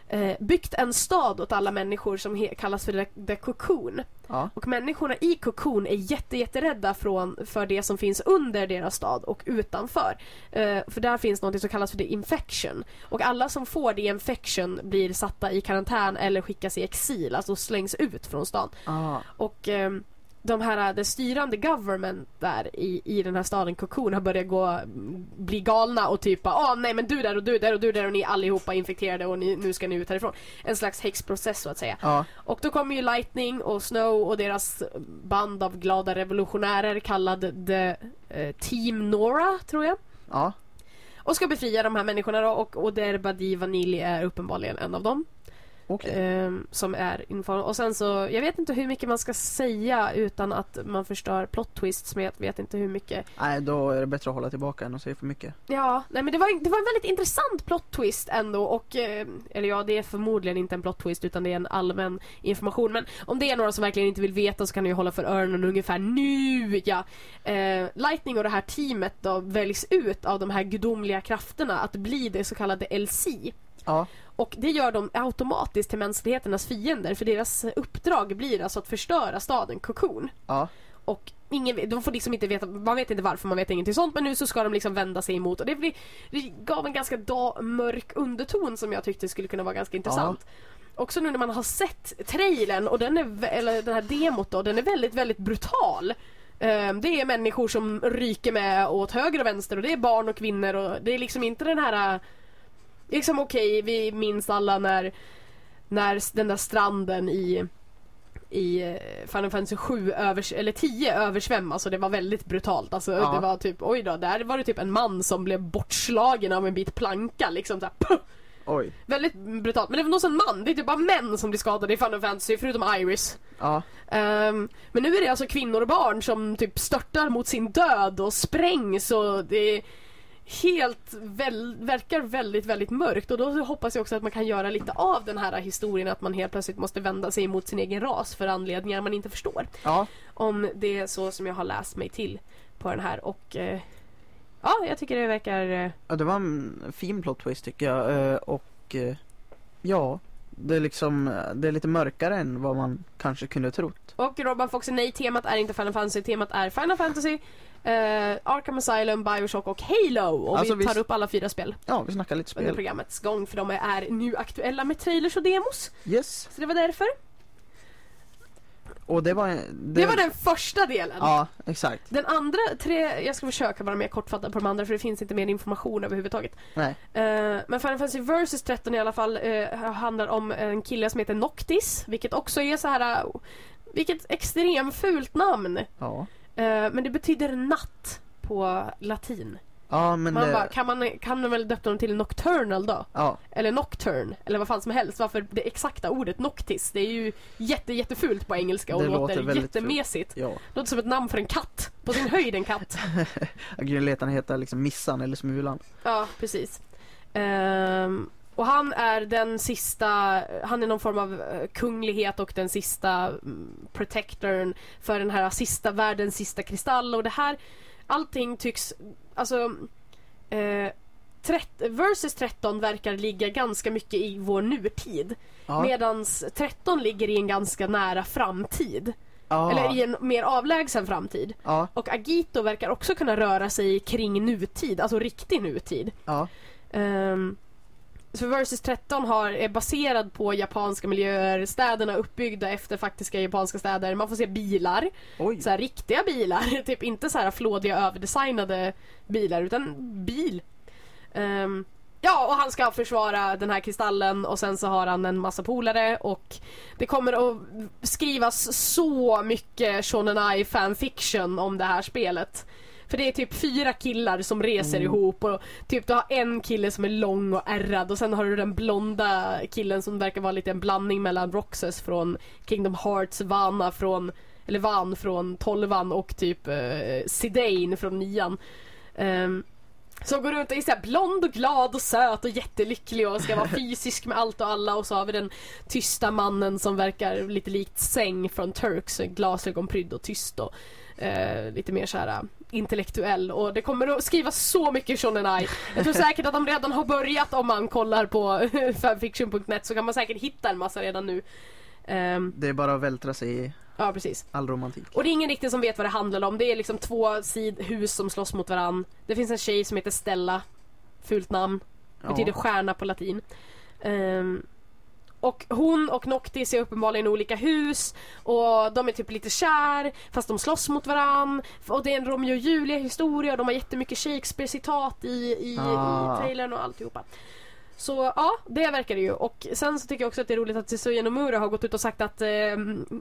Eh, byggt en stad åt alla människor som he- kallas för The, Cocoon. ja, Och människorna i Cocoon är jätte, jätterädda från, för det som finns under deras stad och utanför. Eh, för där finns något som kallas för the infection. Och alla som får the infection blir satta i karantän eller skickas i exil, alltså slängs ut från stan. ah, Och ehm, de här, det styrande government där i, i den här staden Cocoon har börjat gå, bli galna och typ ah nej men du där och du där och du där och ni är allihopa infekterade och ni, nu ska ni ut härifrån. En slags häxprocess så att säga. ja, Och då kommer ju Lightning och Snow och deras band av glada revolutionärer kallad The eh, Team Nora tror jag. ja, Och ska befria de här människorna då och Oderba Di Vanilli är uppenbarligen en av dem. Okej. Ehm, som är information. Och sen så, jag vet inte hur mycket man ska säga utan att man förstör plot twists men jag vet inte hur mycket. Nej, då är det bättre att hålla tillbaka än att säga för mycket. Ja, nej men det var, det var en väldigt intressant plot twist ändå och, eh, eller ja det är förmodligen inte en plot twist utan det är en allmän information. Men om det är några som verkligen inte vill veta så kan ni hålla för öronen ungefär nu ja. Eh, Lightning och det här teamet då väljs ut av de här gudomliga krafterna att bli det så kallade LC. Ja. Och det gör de automatiskt till mänskligheternas fiender för deras uppdrag blir alltså att förstöra staden Cocoon. Ja. Och ingen, de får liksom inte veta, man vet inte varför, man vet ingenting sånt men nu så ska de liksom vända sig emot och det, blir, det gav en ganska da, mörk underton som jag tyckte skulle kunna vara ganska intressant. Också nu när man har sett trailern och den är, eller den här demot då, den är väldigt, väldigt brutal. Ehm, Det är människor som ryker med åt höger och vänster och det är barn och kvinnor och det är liksom inte den här Liksom okej, vi minns alla när När den där stranden i i eh, Final Fantasy 7 övers eller 10 översvämmas och det var väldigt brutalt. Alltså Ja. det var typ, oj då, där var det typ en man som blev bortslagen av en bit planka liksom såhär puh! Oj. Väldigt brutalt. Men det var nog en man, det är typ bara män som blir skadade i Final Fantasy förutom Iris. Ja. Ehm, men nu är det alltså kvinnor och barn som typ störtar mot sin död och sprängs och det är helt väl, verkar väldigt, väldigt mörkt och då hoppas jag också att man kan göra lite av den här historien att man helt plötsligt måste vända sig mot sin egen ras för anledningar man inte förstår. Ja. Om det är så som jag har läst mig till på den här och eh, ja, jag tycker det verkar eh, Ja, det var en fin plot twist tycker jag. Eh, Och eh, ja, det är liksom, eh, det är lite mörkare än vad man kanske kunde trott. Och Robban Fox nej, temat är inte Final Fantasy, temat är Final Fantasy, eh, Arkham Asylum, Bioshock och Halo. Och Alltså, vi tar visst- upp alla fyra spel Ja, vi snackar lite under spel. programmets gång för de är nu aktuella med trailers och demos. Yes. Så det var därför. Och det var... Det, Det var den första delen. Ja, exakt. Den andra, tre, jag ska försöka vara mer kortfattad på de andra för det finns inte mer information överhuvudtaget. Nej. Eh, men Final Fantasy Versus 13 i alla fall eh, handlar om en kille som heter Noctis, vilket också är så här. Uh, vilket extremt fult namn. Ja. Eh, men det betyder natt på latin. Ja, men Man det... bara, kan man, kan man väl döpa dem till Nocturnal då? Ja, Eller Nocturne, eller vad fan som helst. Varför det exakta ordet Noctis? Det är ju jätte, jättefult på engelska och Det låter, låter jättemesigt. ja. Låter som ett namn för en katt. På sin höjd en katt. Agileten heter liksom Missan eller Smulan. Ja, precis. Ehm, och han är den sista, han är någon form av eh, kunglighet och den sista mm, protectorn för den här sista, världens sista kristall och det här, allting tycks, alltså eh, trett, Versus 13 verkar ligga ganska mycket i vår nutid. Ja. Medans 13 ligger i en ganska nära framtid. ja. Eller i en mer avlägsen framtid. Ja, Och Agito verkar också kunna röra sig kring nutid, alltså riktig nutid. Um, så Versus 13 har, är baserad på japanska miljöer, städerna uppbyggda efter faktiska japanska städer. Man får se bilar, Oj. så här riktiga bilar, typ inte så här flådiga överdesignade bilar utan bil. Ehm, ja, och han ska försvara den här kristallen och sen så har han en massa polare och det kommer att skrivas så mycket Shonen Ai fanfiction om det här spelet. För det är typ fyra killar som reser ihop och typ du har en kille som är lång och ärrad och sen har du den blonda killen som verkar vara lite en blandning mellan Roxas från Kingdom Hearts, Vana från eller Van från tolvan och typ uh, Zidane från nian. Um, som går runt och är så blond och glad och söt och jättelycklig och ska vara fysisk med allt och alla och så har vi den tysta mannen som verkar lite likt Säng från Turks, glasögonprydd och tyst och eh, lite mer så här eh, intellektuell och det kommer att skrivas så mycket Shonen Ai. Jag tror säkert att de redan har börjat om man kollar på fanfiction.net så kan man säkert hitta en massa redan nu. Ehm, Det är bara att vältra sig i ja precis. all romantik. Och det är ingen riktigt som vet vad det handlar om. Det är liksom två sid hus som slåss mot varann. Det finns en tjej som heter Stella. Fult namn. Betyder stjärna på latin. Ehm, och hon och Noctis är uppenbarligen i olika hus och de är typ lite kär fast de slåss mot varann. Och det är en Romeo och Julia historia och de har jättemycket Shakespeare-citat i, i, Ah. i trailern och alltihopa. Så ja, det verkar det ju. Och sen så tycker jag också att det är roligt att Tetsuya Nomura har gått ut och sagt att eh,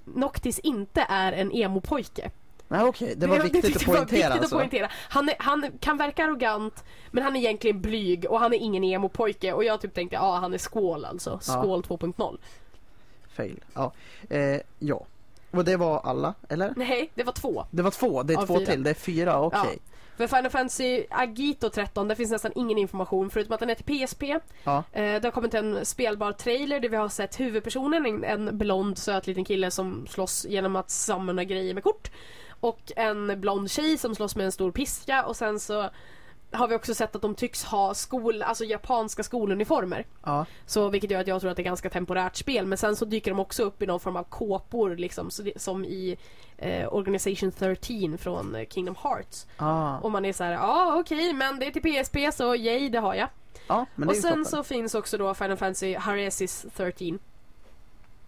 Noctis inte är en emo-pojke. Nej okej, det var viktigt att det var poängtera viktigt alltså. att poängtera. Han, är, han kan verka arrogant men han är egentligen blyg och han är ingen emo-pojke och jag typ tänkte ja han är skål alltså. Skål 2.0. Fail. Ja. Eh, ja. Och det var alla, eller? Nej, det var två. Det var två, det är Av två fyra. till, det är fyra, okej. För Final Fantasy Agito 13, det finns nästan ingen information förutom att den är till PSP. Ja. Eh, det har kommit en spelbar trailer där vi har sett huvudpersonen, en, en blond söt liten kille som slåss genom att samla grejer med kort. Och en blond tjej som slåss med en stor piska och sen så har vi också sett att de tycks ha skol, alltså japanska skoluniformer. Ja. Så vilket gör att jag tror att det är ganska temporärt spel. Men sen så dyker de också upp i någon form av kåpor liksom, som i eh, Organisation 13 från eh, Kingdom Hearts. Ah. Och man är så här, ja okej men det är till PSP så yay det har jag. Ja, men det och sen så finns också då Final Fantasy Haresis 13.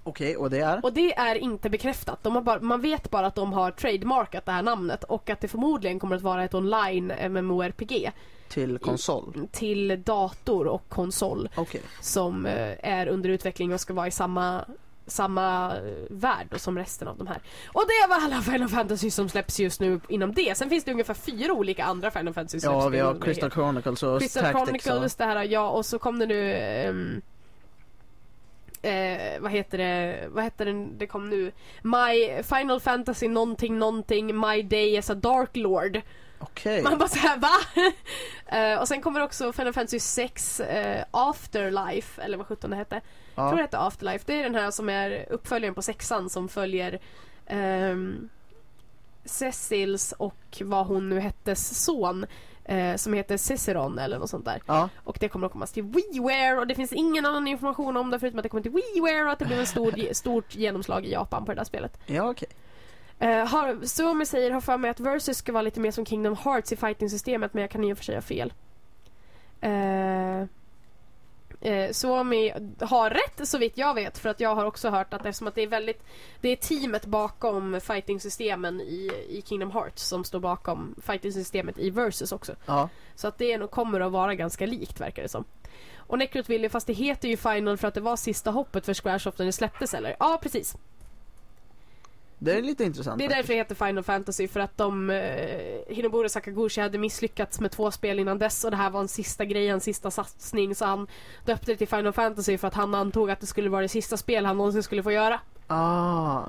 Okej, och det är? Och det är inte bekräftat. De har bara, man vet bara att de har trademarkat det här namnet och att det förmodligen kommer att vara ett online MMORPG Till konsol? till dator och konsol Okej. som eh, är under utveckling och ska vara i samma samma eh, värld som resten av de här. Och det var alla Final Fantasy som släpps just nu inom det. Sen finns det ungefär fyra olika andra Final Fantasy som Ja, släpps vi har Crystal. Chronicles och Crystal Tactics Chronicles, och... det här, ja och så kom det nu ehm, eh, vad heter det, vad heter den, det kom nu My Final Fantasy någonting någonting My Day as a Dark Lord. Okej. Man bara såhär va? Eh, och sen kommer också Final Fantasy 6 eh, Afterlife eller vad sjutton det hette. Jag tror det Ja. hette Afterlife. Det är den här som är uppföljaren på sexan som följer ehm, Cecils och vad hon nu hettes son. Eh, som heter Ciceron eller något sånt där. Ja. Och det kommer att komma till WiiWare och det finns ingen annan information om det förutom att det kommer till WiiWare och att det blev en stor, stort genomslag i Japan på det där spelet. Ja, okej. Uh, har, Suomi säger, har för mig att Versus ska vara lite mer som Kingdom Hearts i fighting-systemet men jag kan i och för sig ha fel. Uh, uh, Suomi har rätt så vitt jag vet för att jag har också hört att eftersom att det är väldigt Det är teamet bakom fighting-systemen i, i Kingdom Hearts som står bakom fighting-systemet i Versus också. Ja. Så att det nog kommer att vara ganska likt verkar det som. Och Necrot ville, fast det heter ju Final för att det var sista hoppet för Squaresoft när det släpptes eller? Ja precis. Det är lite intressant Det är därför det heter Final Fantasy för att de eh, Hinoburo Sakaguchi hade misslyckats med två spel innan dess och det här var en sista grej, en sista satsning så han döpte det till Final Fantasy för att han antog att det skulle vara det sista spel han någonsin skulle få göra. Ah.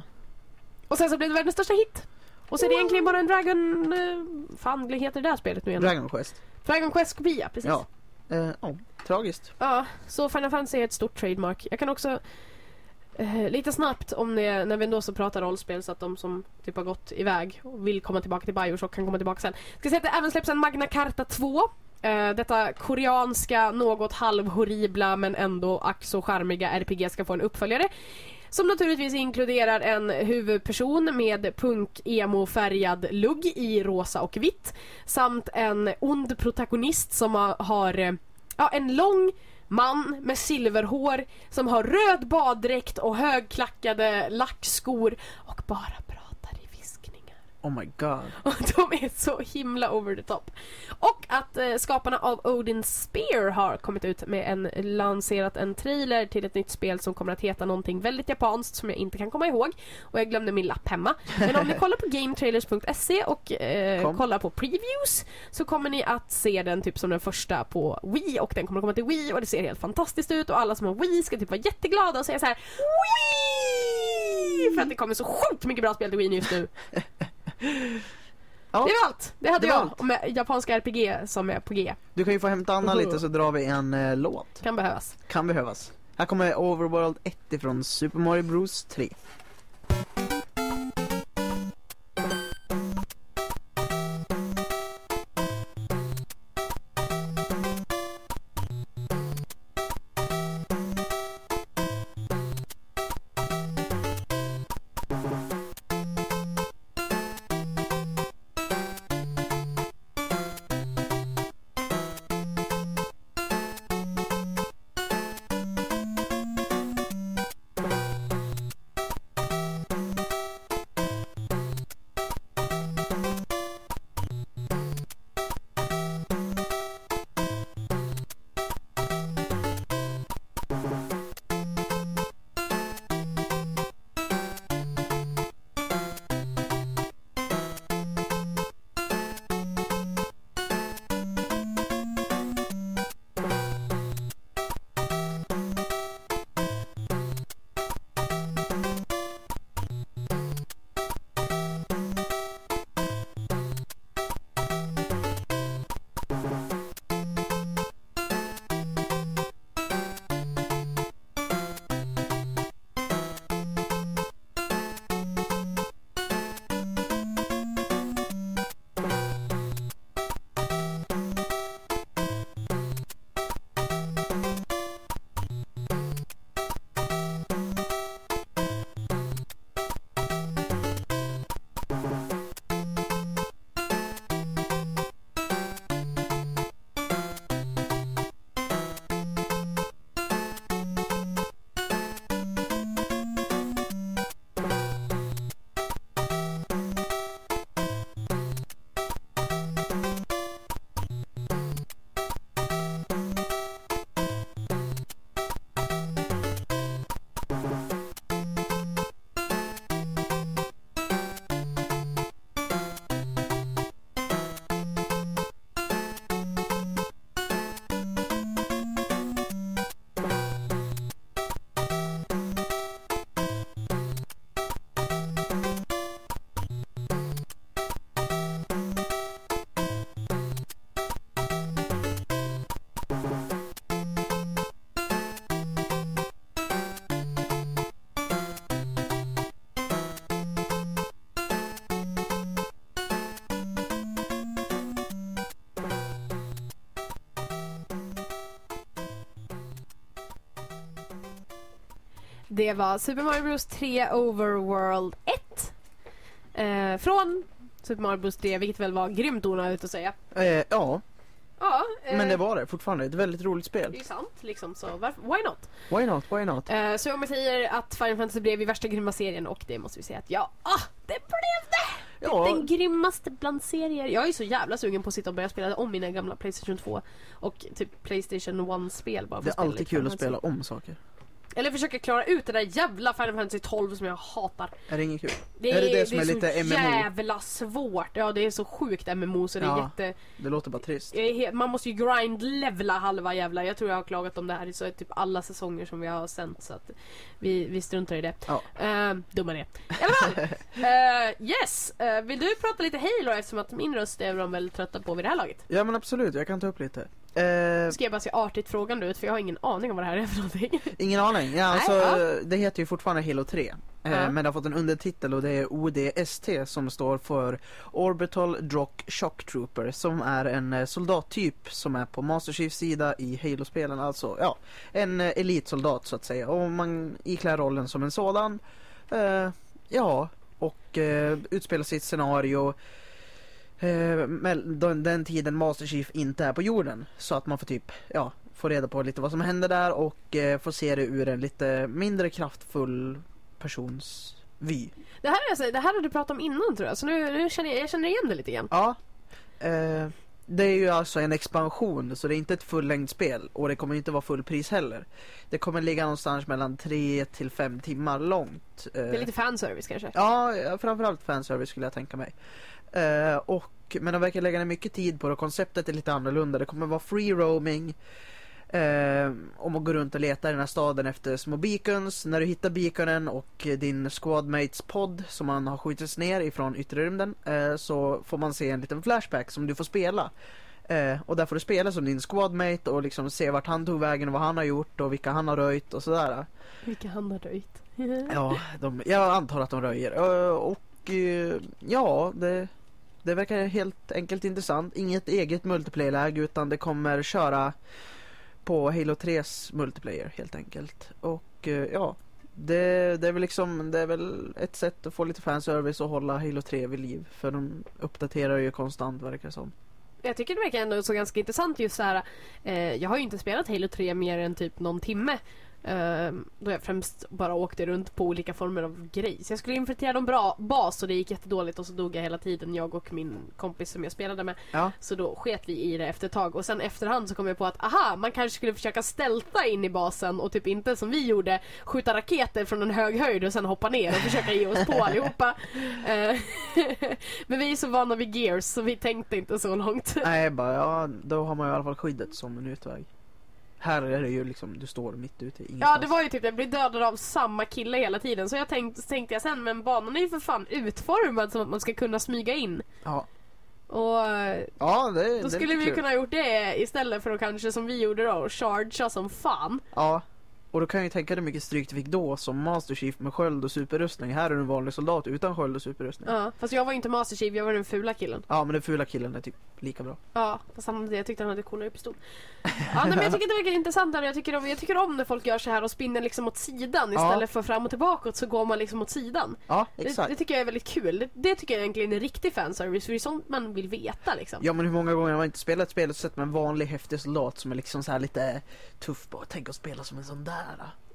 Och sen så blev det världens största hit. Och så är det egentligen bara en Dragon... Eh, fan heter det där spelet nu igen? Dragon Quest. Dragon Quest kopia, precis. Ja. Eh, ja, tragiskt. Ja, så Final Fantasy är ett stort trademark. Jag kan också eh, lite snabbt om det, när vi ändå så pratar rollspel så att de som typ har gått iväg och vill komma tillbaka till Bioshock kan komma tillbaka sen. Ska säga att det även släpps en Magna Carta 2. Eh, detta koreanska, något halvhorribla men ändå ack så charmiga RPG ska få en uppföljare. Som naturligtvis inkluderar en huvudperson med punk-emo-färgad lugg i rosa och vitt. Samt en ond protagonist som har, har eh, ja, en lång man med silverhår som har röd baddräkt och högklackade lackskor och bara. Oh my god. Och de är så himla over the top. Och att eh, skaparna av Odin Spear har kommit ut med en, lanserat en trailer till ett nytt spel som kommer att heta någonting väldigt japanskt som jag inte kan komma ihåg. Och jag glömde min lapp hemma. Men om ni kollar på gametrailers.se och eh, kollar på previews så kommer ni att se den typ som den första på Wii och den kommer att komma till Wii och det ser helt fantastiskt ut och alla som har Wii ska typ vara jätteglada och säga så här Wii! För att det kommer så sjukt mycket bra spel till Wii just nu. Ja. Det var allt! Det hade Det jag allt. om japanska RPG som är på G. Du kan ju få hämta Anna lite så drar vi en eh, låt. Kan behövas. Kan behövas. Här kommer Overworld 1 ifrån Super Mario Bros 3. Det var Super Mario Bros 3 Overworld 1. Eh, från Super Mario Bros 3, vilket väl var grymt onödigt att säga. Eh, ja, Ja, eh, men det var det fortfarande. Ett väldigt roligt det är spel. ju sant liksom, så varför, why not? Why not, why not? Eh, så om jag säger att Final Fantasy blev i värsta grymma serien och det måste vi säga att ja, ah, det blev det! Ja, Den grymmaste bland serier. Jag är så jävla sugen på att sitta och börja spela om mina gamla Playstation 2 och typ Playstation 1-spel bara för det är alltid kul att spela om saker. Eller försöka klara ut det där jävla Final Fantasy 12 som jag hatar. Är det inget kul? Det Är det det som är så lite MMO? jävla svårt. Ja det är så sjukt MMO så det är Ja. jätte... Det låter bara trist. är Man måste ju grind-levla halva jävla. Jag tror jag har klagat om det här i så typ alla säsonger som vi har sänt så att vi, vi struntar i det. Ja. Uh, dumma det. Fall. Eh, yes! Eh, vill du prata lite Halo eftersom att min röst är de väl trötta på vid det här laget? Ja men absolut, jag kan ta upp lite. Eh, ska jag bara se artigt frågande ut för jag har ingen aning om vad det här är för någonting. ingen aning. Ja, alltså, ja. Det heter ju fortfarande Halo 3. Eh, Ja. Men det har fått en undertitel och det är ODST som står för Orbital Drock Shock Trooper som är en eh, soldattyp som är på Master Chiefs sida i Halo-spelen. Alltså ja, en eh, elitsoldat så att säga. Och man iklär rollen som en sådan. Eh, ja, och eh, utspelar sitt scenario den, den tiden Master Chief inte är på jorden. Så att man får typ, ja, få reda på lite vad som händer där och eh, få se det ur en lite mindre kraftfull persons vy. Det här, är alltså, det här har du pratat om innan tror jag så nu, nu känner jag, jag känner igen det lite grann. Ja. Eh, det är ju alltså en expansion så det är inte ett fullängdsspel och det kommer inte vara fullpris heller. Det kommer ligga någonstans mellan 3 till 5 timmar långt. Eh, Det är lite fanservice kanske. Ja, framförallt fanservice skulle jag tänka mig. Eh, och, men de verkar lägga ner mycket tid på det konceptet är lite annorlunda. Det kommer vara free roaming. Eh, om att gå runt och leta i den här staden efter små beacons. När du hittar beaconen och din squadmates podd som man har skjutits ner ifrån yttre rymden eh, så får man se en liten flashback som du får spela. Eh, och där får du spela som din squadmate och liksom se vart han tog vägen och vad han har gjort och vilka han har röjt och sådär. Vilka han har röjt. Ja, de, jag antar att de röjer. Och ja, det, det verkar helt enkelt intressant. Inget eget multiplayer-läge utan det kommer köra på Halo 3s multiplayer helt enkelt. Och eh, ja, det, det är väl liksom det är väl ett sätt att få lite fanservice och hålla Halo 3 vid liv. För de uppdaterar ju konstant verkar det som. Jag tycker det verkar ändå så ganska intressant just så här. Eh, jag har ju inte spelat Halo 3 mer än typ någon timme. Eh, då jag främst bara åkte runt på olika former av grejs. Jag skulle infiltrera någon bra bas och det gick jättedåligt och så dog jag hela tiden, jag och min kompis som jag spelade med. Ja, Så då sket vi i det efter ett tag och sen efterhand så kom jag på att aha, man kanske skulle försöka stälta in i basen och typ inte som vi gjorde skjuta raketer från en hög höjd och sen hoppa ner och försöka ge oss på allihopa. Eh, Men vi är så vana vid gears så vi tänkte inte så långt. nej bara ja, då har man i alla fall skyddet som en utväg. Här är det ju liksom, du står mitt ute i Ja ingenstans. det var ju typ, jag blev dödad av samma kille hela tiden så jag tänkte, tänkte jag sen men banan är ju för fan utformad som att man ska kunna smyga in. Ja, Och eh, ja det, det då är skulle vi kul. kunna gjort det istället för att kanske som vi gjorde då, chargea som fan. Ja, och då kan jag ju tänka dig mycket stryk du fick då som Master Chief med sköld och superrustning. Här är du en vanlig soldat utan sköld och superrustning. Ja, Ja, fast jag var ju inte Master Chief, jag var den fula killen. men den fula killen är typ lika bra. Ja, fast han, jag tyckte han hade coolare pistol. Ja, nej, men jag tycker det verkar intressant där. Jag tycker, om, jag tycker om när folk gör så här och spinner liksom åt sidan Ja. istället för fram och tillbaka så går man liksom åt sidan. Ja, Det, exakt. det tycker jag är väldigt kul. Det, det tycker jag egentligen är riktig fanservice för det är sånt man vill veta liksom. Ja men hur många gånger har man inte spelat ett spel och sett med en vanlig häftig soldat som är liksom så här lite tuff på tänk att spela som en sån där.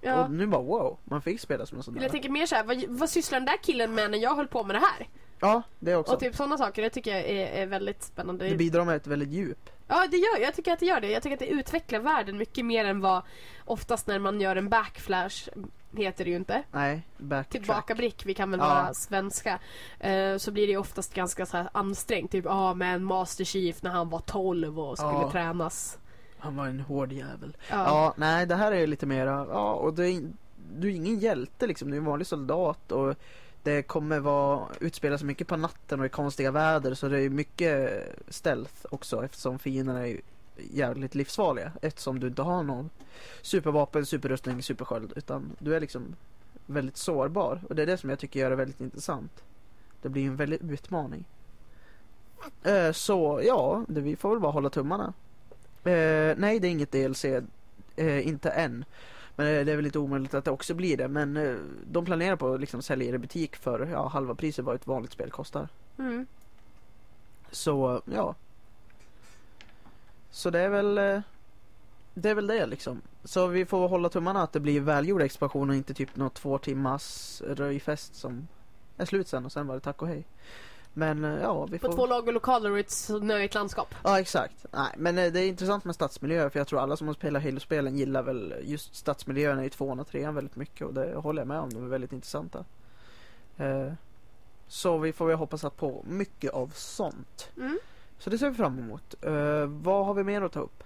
Ja. Och nu bara wow, man fick spela som en sån där. jag tänker mer så här, vad, vad sysslar den där killen med när jag höll på med det här? Ja, det också. Och typ sådana saker, det tycker jag är, är väldigt spännande. Det bidrar med ett väldigt djup. Ja det gör jag, tycker att det gör det. Jag tycker att det utvecklar världen mycket mer än vad oftast när man gör en backflash heter det ju inte. Nej, backtrack. Tillbakablick, vi kan väl Ja. vara svenska. Eh, så blir det oftast ganska så här ansträngt. Typ, ja ah, men Master Chief när han var 12 och skulle Ja. tränas. Han var en hård jävel. Ja. Ja, nej det här är ju lite mera, ja och det är, du är ingen hjälte liksom, du är en vanlig soldat och det kommer vara, utspela sig mycket på natten och i konstiga väder så det är mycket stealth också eftersom fienderna är jävligt livsfarliga eftersom du inte har någon supervapen, superrustning, supersköld utan du är liksom väldigt sårbar och det är det som jag tycker gör det väldigt intressant. Det blir en väldig utmaning. Eh, så ja, det, vi får väl bara hålla tummarna. Eh, nej, det är inget DLC. Eh, inte än. Men eh, det är väl inte omöjligt att det också blir det. Men eh, de planerar på att liksom sälja det i butik för ja, halva priset vad ett vanligt spel kostar. Mm. Så ja. Så det är väl eh, Det är väl det liksom. Så vi får hålla tummarna att det blir välgjord expansion och inte typ något två timmars röjfest som är slut sen och sen var det tack och hej. Men eh, ja, vi På får... två lagerlokaler och ett snöigt landskap. Ja exakt. Nej men eh, det är intressant med stadsmiljöer för jag tror alla som har spelat Halo-spelen gillar väl just stadsmiljöerna i tvåan och trean väldigt mycket och det håller jag med om. De är väldigt intressanta. Eh, så vi får väl hoppas att på mycket av sånt. Mm. Så det ser vi fram emot. Eh, vad har vi mer att ta upp?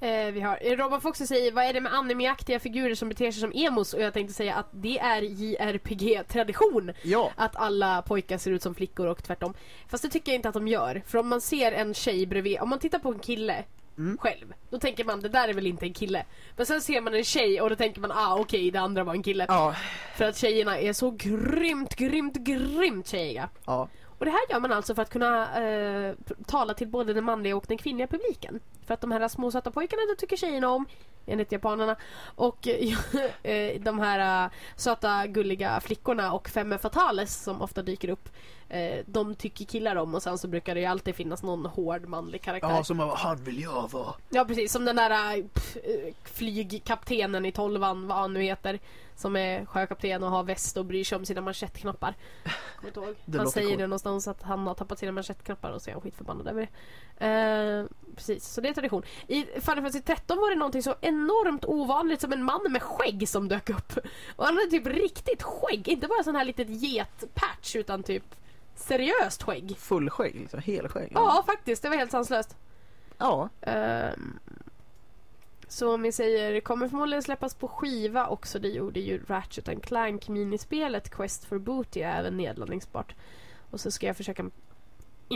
Eh, vi har eh, Robban Foxy säger vad är det med anime-aktiga figurer som beter sig som emos? Och jag tänkte säga att det är JRPG-tradition. Ja, Att alla pojkar ser ut som flickor och tvärtom. Fast det tycker jag inte att de gör. För om man ser en tjej bredvid, om man tittar på en kille Mm. själv. Då tänker man det där är väl inte en kille. Men sen ser man en tjej och då tänker man ah okej det andra var en kille. ja, För att tjejerna är så grymt, grymt, grymt tjejiga. ja. Och det här gör man alltså för att kunna eh, tala till både den manliga och den kvinnliga publiken. För att de här små söta pojkarna det tycker tjejerna om, enligt japanerna. Och eh, de här eh, söta gulliga flickorna och femme fatales som ofta dyker upp. Eh, de tycker killar om och sen så brukar det ju alltid finnas någon hård manlig karaktär. Ja, som bara, han vill jag vara. Ja precis, som den där pff, flygkaptenen i tolvan, vad han nu heter. Som är sjökapten och har väst och bryr sig om sina manschettknappar. Kommer inte ihåg. Han säger coolt. det någonstans att han har tappat sina manschettknappar och så är han skitförbannad över det. Eh, precis, så det tradition. I Final Fantasy 13 var det någonting så enormt ovanligt som en man med skägg som dök upp. Och han hade typ riktigt skägg, inte bara sån här litet getpatch utan typ seriöst skägg. Fullskägg, liksom, helskägg. Ja, faktiskt. Det var helt sanslöst. Ja, Ehm, så om vi säger, kommer förmodligen släppas på skiva också. Det gjorde ju Ratchet and Clank minispelet Quest for Booty är även nedladdningsbart. Och så ska jag försöka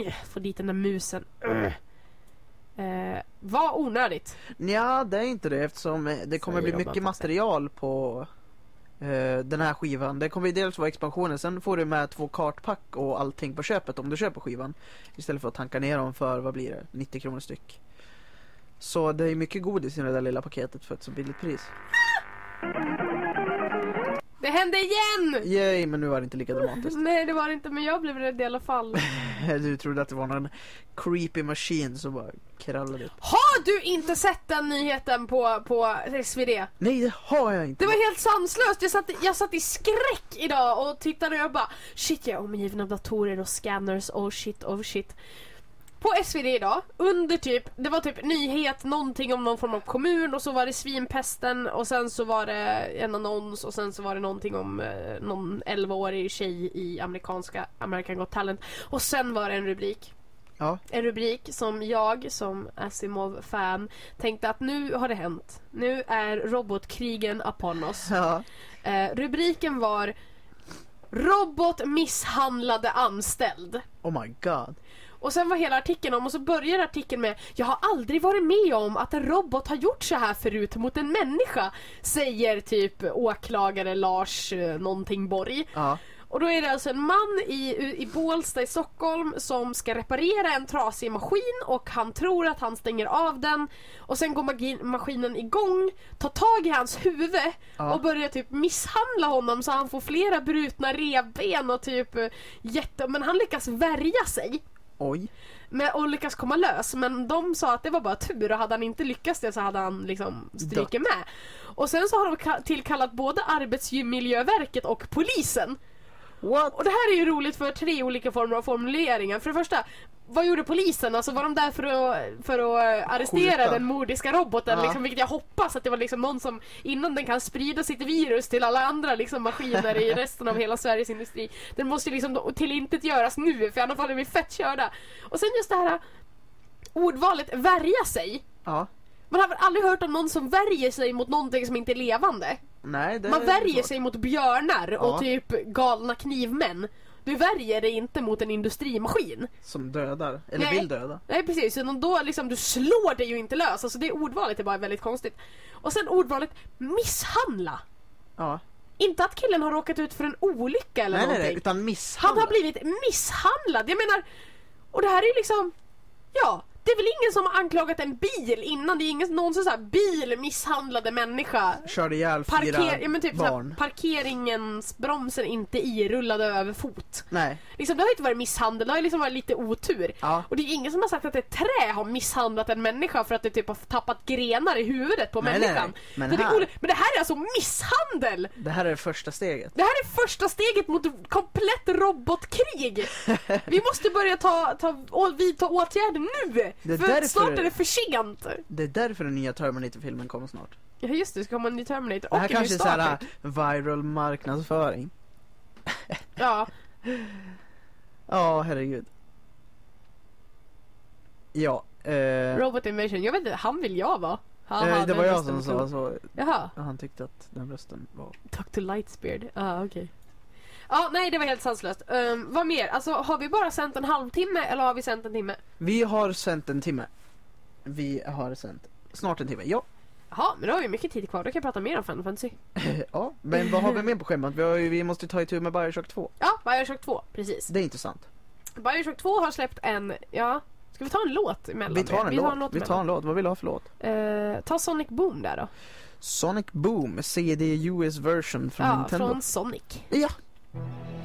eh, få dit den där musen. Uh, vad onödigt. ja det är inte det eftersom eh, det kommer bli mycket material på eh, den här skivan. Det kommer ju dels vara expansionen, sen får du med två kartpack och allting på köpet om du köper skivan. Istället för att tanka ner dem för, vad blir det, 90 kronor styck. Så det är mycket godis i det där lilla paketet för ett så billigt pris. Det hände igen! Yay, men nu var det inte lika dramatiskt. Nej det var det inte men jag blev rädd i alla fall. Du trodde att det var någon creepy machine som bara krallade upp. Har du inte sett den nyheten på, på SvD? Nej, det har jag inte. Det var helt sanslöst. Jag satt, jag satt i skräck idag och tittade och jag bara shit jag är omgiven av datorer och scanners, oh shit, oh shit. På SvD idag, under typ, det var typ nyhet, någonting om någon form av kommun och så var det svinpesten och sen så var det en annons och sen så var det någonting om eh, någon 11-årig tjej i amerikanska American Got Talent och sen var det en rubrik. Ja. En rubrik som jag som Asimov-fan tänkte att nu har det hänt. Nu är robotkrigen upon oss. Ja. Eh, rubriken var Robot misshandlade anställd. Oh my god. Och sen var hela artikeln om och så börjar artikeln med Jag har aldrig varit med om att en robot har gjort så här förut mot en människa. Säger typ åklagare Lars eh, någonting Borg. Ja. Och då är det alltså en man i, i Bålsta i Stockholm som ska reparera en trasig maskin och han tror att han stänger av den och sen går magi- maskinen igång, tar tag i hans huvud Ja. och börjar typ misshandla honom så han får flera brutna revben och typ eh, jätte... Men han lyckas värja sig. Oj. Men, och lyckas komma lös men de sa att det var bara tur och hade han inte lyckats det så hade han liksom strykit med. Och sen så har de ka- tillkallat både Arbetsmiljöverket och polisen. What? Och det här är ju roligt för tre olika former av formuleringar. För det första, vad gjorde polisen? Alltså var de där för att, för att eh, arrestera Skjuta. den mordiska roboten? Ja. Liksom, vilket jag hoppas att det var liksom någon som innan den kan sprida sitt virus till alla andra liksom, maskiner i resten av hela Sveriges industri. Den måste liksom till intet göras nu för annars är vi fett körda. Och sen just det här ordvalet värja sig. Ja. Man har väl aldrig hört om någon som värjer sig mot någonting som inte är levande? Nej, det Man är värjer svårt. sig mot björnar och Ja. typ galna knivmän. Du värjer dig inte mot en industrimaskin. Som dödar, eller Nej. vill döda. Nej precis, utan då liksom, du slår dig ju inte lös. Alltså det ordvalet är bara väldigt konstigt. Och sen ordvalet misshandla. Ja. Inte att killen har råkat ut för en olycka eller Nej, nej, någonting. nej, utan Han misshandel. har blivit misshandlad. Jag menar, och det här är ju liksom, ja, Det är väl ingen som har anklagat en bil innan? Det är ingen någonsin såhär bil misshandlade människa. Körde ihjäl fyra Parker, ja, men typ såhär, barn. parkeringens bromsen inte i, rullade över fot. Nej. Liksom, det har ju inte varit misshandel, det har ju liksom varit lite otur. Ja. Och det är ingen som har sagt att ett trä har misshandlat en människa för att det typ har tappat grenar i huvudet på Nej, nej, människan. nej. Men det är här- ole- men det här är alltså misshandel! Det här är det första steget. Det här är första steget mot komplett robotkrig! Vi måste börja ta, ta, vidta åtgärder nu! Det är för därför- snart är det för sent! Det är därför den nya Terminator-filmen kommer snart. Ja just det, det ska komma en ny Terminator Det här och en ny kanske är Star såhär Trek. viral marknadsföring. Ja, Ja, herregud. Ja, eh, Robot Invasion. Jag vet inte, han vill jag vara. Eh, det var jag rösten som sa så. Jaha, Han tyckte att den rösten var... Dr. Lightsbeard. Ah, okej. Ja, nej det var helt sanslöst. Um, vad mer? Alltså har vi bara sänt en halvtimme eller har vi sänt en timme? Vi har sänt en timme. Vi har sänt snart en timme. Ja, Jaha, men då har vi mycket tid kvar. Då kan jag prata mer om Final Fantasy. ja. Men vad har vi mer på schemat? Vi, har ju, vi måste ta itu med Bioshock 2. Ja, Bioshock 2, precis. Det är intressant. Bioshock 2 har släppt en, ja, ska vi ta en låt emellan? Vi tar en det? låt. Vi tar en låt. Vad vill du ha för låt? Eh, ta Sonic Boom där då. Sonic Boom, CD US version från ja, Nintendo. från Sonic. Ja. Thank you.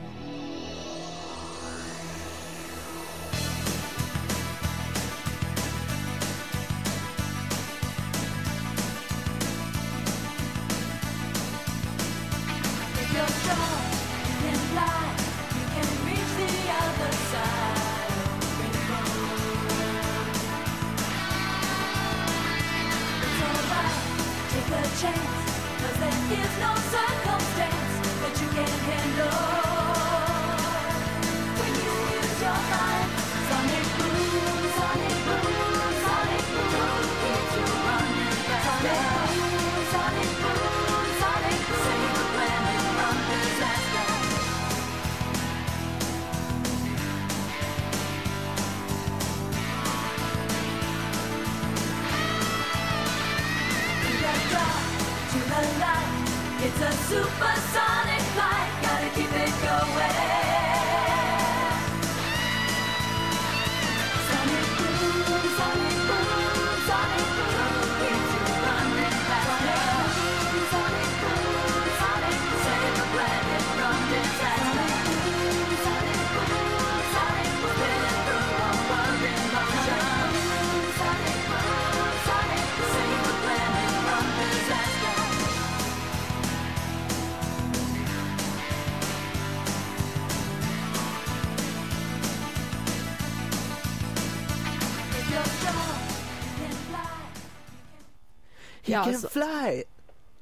Ja, can alltså- fly!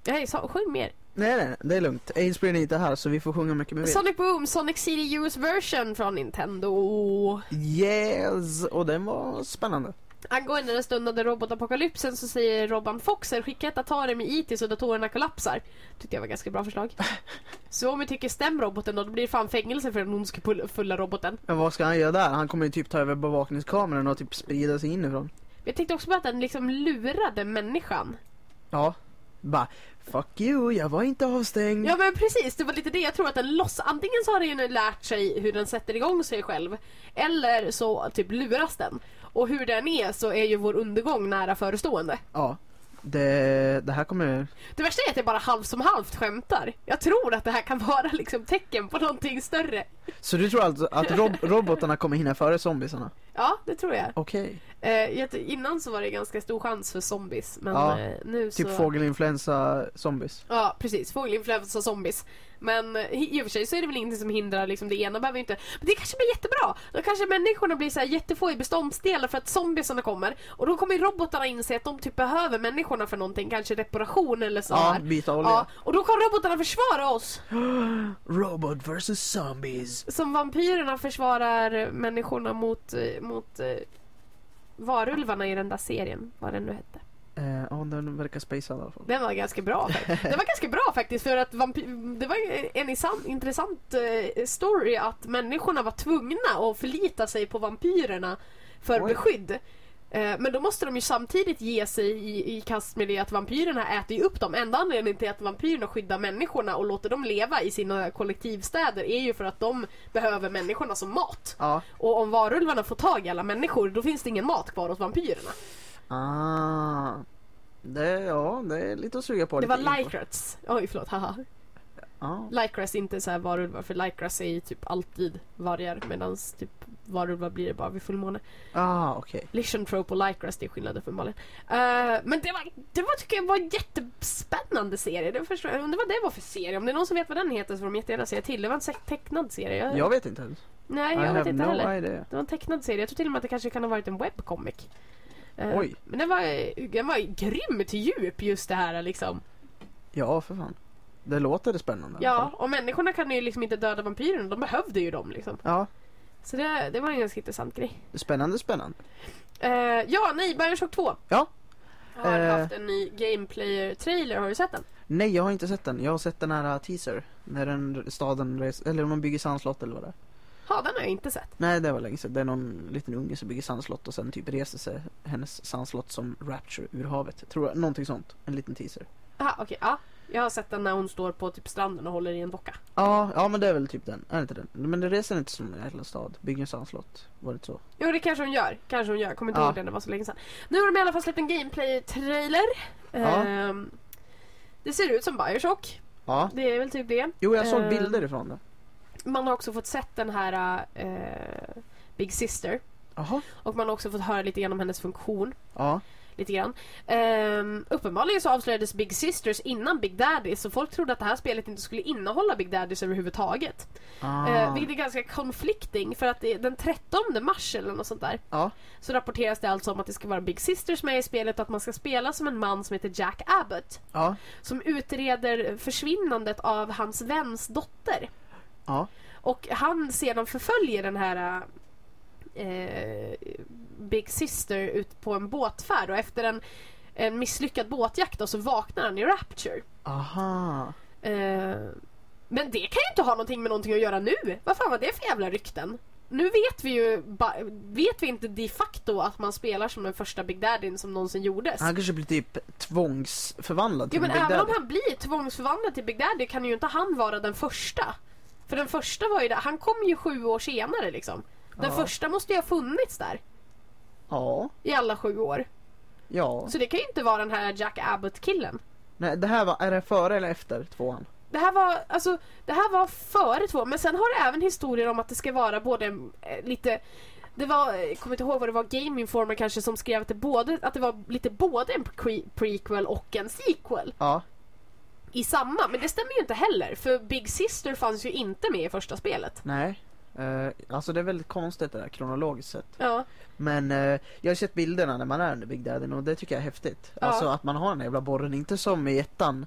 Nej, så, sjung mer. Nej, nej, det är lugnt. Ainsbrin är inte här så vi får sjunga mycket med Sonic Boom, Sonic CD US version från Nintendo. Yes! Och den var spännande. Angående den stundande robotapokalypsen så säger Robban Foxer skicka ett Atari med IT så datorerna kollapsar. Tyckte jag var ganska bra förslag. Så om vi tycker stäm roboten då, då blir det fan fängelse för den ondskefulla roboten. Men vad ska han göra där? Han kommer ju typ ta över bevakningskameran och typ sprida sig inifrån. Jag tänkte också på att den liksom lurade människan. Ja. Bara, fuck you, jag var inte avstängd. Ja men precis, det var lite det jag tror att den loss... Antingen så har den ju nu lärt sig hur den sätter igång sig själv. Eller så typ luras den. Och hur den är så är ju vår undergång nära förestående. Ja. Det, det här kommer... Det värsta är att jag bara halvt som halvt skämtar. Jag tror att det här kan vara liksom tecken på någonting större. Så du tror alltså att rob robotarna kommer hinna före zombiesarna? Ja, det tror jag. Okej. Eh, jag t- innan så var det ganska stor chans för zombies. Men Ja, eh, nu så... Typ fågelinfluensa zombies. Ja, precis. Fågelinfluensa zombies. Men i och för sig så är det väl ingenting som hindrar liksom det ena behöver inte... Men det kanske blir jättebra! Då kanske människorna blir så här jättefå i beståndsdelar för att zombiesarna kommer. Och då kommer robotarna inse att de typ behöver människorna för någonting. Kanske reparation eller så Ja, här. byta olja. Ja, och då kan robotarna försvara oss. Robot versus zombies. Som vampyrerna försvarar människorna mot, eh, mot eh, varulvarna i den där serien. Vad den nu hette. Eh, Ja, den verkar spacad i alla fall. Den var ganska bra. Den var ganska bra faktiskt för att det var en intressant eh, story att människorna var tvungna att förlita sig på vampyrerna för Oj. beskydd. Eh, Men då måste de ju samtidigt ge sig i, i kast med det att vampyrerna äter ju upp dem. Enda anledningen till att vampyrerna skyddar människorna och låter dem leva i sina kollektivstäder är ju för att de behöver människorna som mat. Ja. Och om varulvarna får tag i alla människor då finns det ingen mat kvar hos vampyrerna. Ah. Det, ja, det är lite att suga på. Det var lycrats. Oj förlåt, haha. Ja. Lycras är inte så här varulvar för lycras är ju typ alltid vargar medan typ varulvar blir det bara vid fullmåne. Ah, okej. Lycanthrope och lycras det är skillnaden uppenbarligen. Uh, men det var, det var tycker jag var en jättespännande serie. Det förstår jag undrar vad det var för serie. Om det är någon som vet vad den heter så får de jättegärna säga till. Det var en tecknad serie. Jag, Jag vet inte ens. nej, I jag vet have inte no heller. idea. Det var en tecknad serie. Jag tror till och med att det kanske kan ha varit en webcomic. Eh, Oj. Men den var, den var grymt djup just det här liksom. Ja, för fan. Det låter spännande. Ja, och människorna kan ju liksom inte döda vampyrerna. De behövde ju dem liksom. Ja, Så det, det var en ganska intressant grej. spännande, spännande. Eh, ja, nej, Bioshock 2 Ja. har Eh. haft en ny gameplayer-trailer. Har du sett den? Nej, jag har inte sett den. Jag har sett den här uh, teaser. När den staden eller om de bygger sandslott eller vad det är. Ja, den har jag inte sett. Nej, det var länge sedan. Det är någon liten unge som bygger sandslott och sen typ reser sig hennes sandslott som Rapture ur havet. Tror jag, någonting sånt. En liten teaser. Aha, okej, ja. Jag har sett den när hon står på typ stranden och håller i en docka. Ja, ja men det är väl typ den. Är det inte den? Men det reser inte som en jävla stad. Bygger sandslott. Var det inte så? Jo, det kanske hon gör. Kanske hon gör. Kommer inte Ja. ihåg den, det var så länge sedan. Nu har de i alla fall släppt en gameplay-trailer. Ja. Ehm, det ser ut som Bioshock. Ja. Det är väl typ det. Jo, jag såg Ehm, bilder ifrån det. Man har också fått sett den här eh, Big Sister. Jaha. Och man har också fått höra lite grann om hennes funktion. Ja. Lite grann. Ehm, uppenbarligen så avslöjades Big Sisters innan Big Daddies så folk trodde att det här spelet inte skulle innehålla Big Daddies överhuvudtaget. Ah. Eh, vilket är ganska conflicting för att den 13 mars eller något sånt där Ja. så rapporteras det alltså om att det ska vara Big Sisters med i spelet och att man ska spela som en man som heter Jack Abbott Ja. som utreder försvinnandet av hans väns dotter. Ja. Och han sedan förföljer den här eh, Big Sister ut på en båtfärd och efter en, en misslyckad båtjakt då, så vaknar han i Rapture. Aha. Eh, men det kan ju inte ha någonting med någonting att göra nu. Vad fan var det för jävla rykten? Nu vet vi ju vet vi inte de facto att man spelar som den första Big Daddyn som någonsin gjordes. Han kanske blir typ tvångsförvandlad till Jo men Big även Daddy. om han blir tvångsförvandlad till Big Daddy kan ju inte han vara den första. För den första var ju där, han kom ju sju år senare liksom. Den Ja. första måste ju ha funnits där Ja. i alla sju år. Ja. Så det kan ju inte vara den här Jack Abbott-killen. Nej, det här var, är det före eller efter tvåan? Det här var, alltså, det här var före två, men sen har det även historier om att det ska vara både eh, lite det var, jag kommer inte ihåg vad det var, Game Informer kanske som skrev att det, både, att det var lite både en pre- prequel och en sequel Ja. I samma. Men det stämmer ju inte heller för Big Sister fanns ju inte med i första spelet. Nej. Eh, alltså det är väldigt konstigt det där kronologiskt sett. Ja, Men eh, jag har sett bilderna när man är under Big Daddy och det tycker jag är häftigt. Ja. Alltså att man har den här jävla borren, inte som i ettan.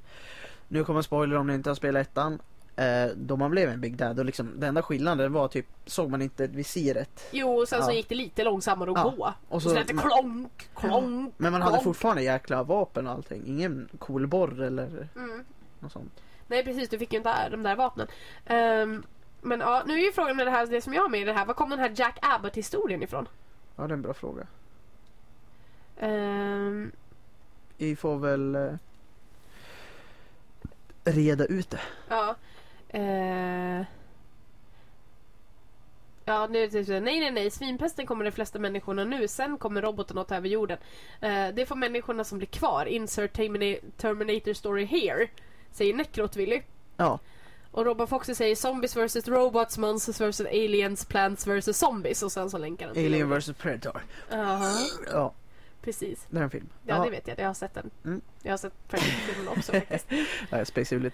Nu kommer spoiler om ni inte har spelat ettan. Eh, då man blev en Big Dad och liksom den enda skillnaden var typ, såg man inte visiret. jo och sen så Ja. gick det lite långsammare att Ja. gå. Och Och så- så lät det klonk, klonk, Men man hade klonk. fortfarande jäkla vapen och allting. Ingen cool borr eller Mm. Något sånt. Nej precis, du fick ju inte de där vapnen. Ehm, men ja, nu är ju frågan med det här, det som jag har med i det här, var kom den här Jack Abbott-historien ifrån? Ja det är en bra fråga. Ehm, Vi får väl eh, reda ut det. ja. Eh, ja, nu är det typ nej nej nej, svinpesten kommer de flesta människorna nu, sen kommer roboten att ta över jorden. Eh, det får människorna som blir kvar, insert Termina- Terminator story here, säger Necrotvilly. Ja. Och Robin Foxy säger zombies vs robots, monsters vs aliens, plants vs zombies och sen så länkar han till Alien vs Predator. Jaha, Ja, precis. det är en film. Ja, det vet jag. Jag har sett den. Mm. Jag har sett Predator-filmen också faktiskt. Ja,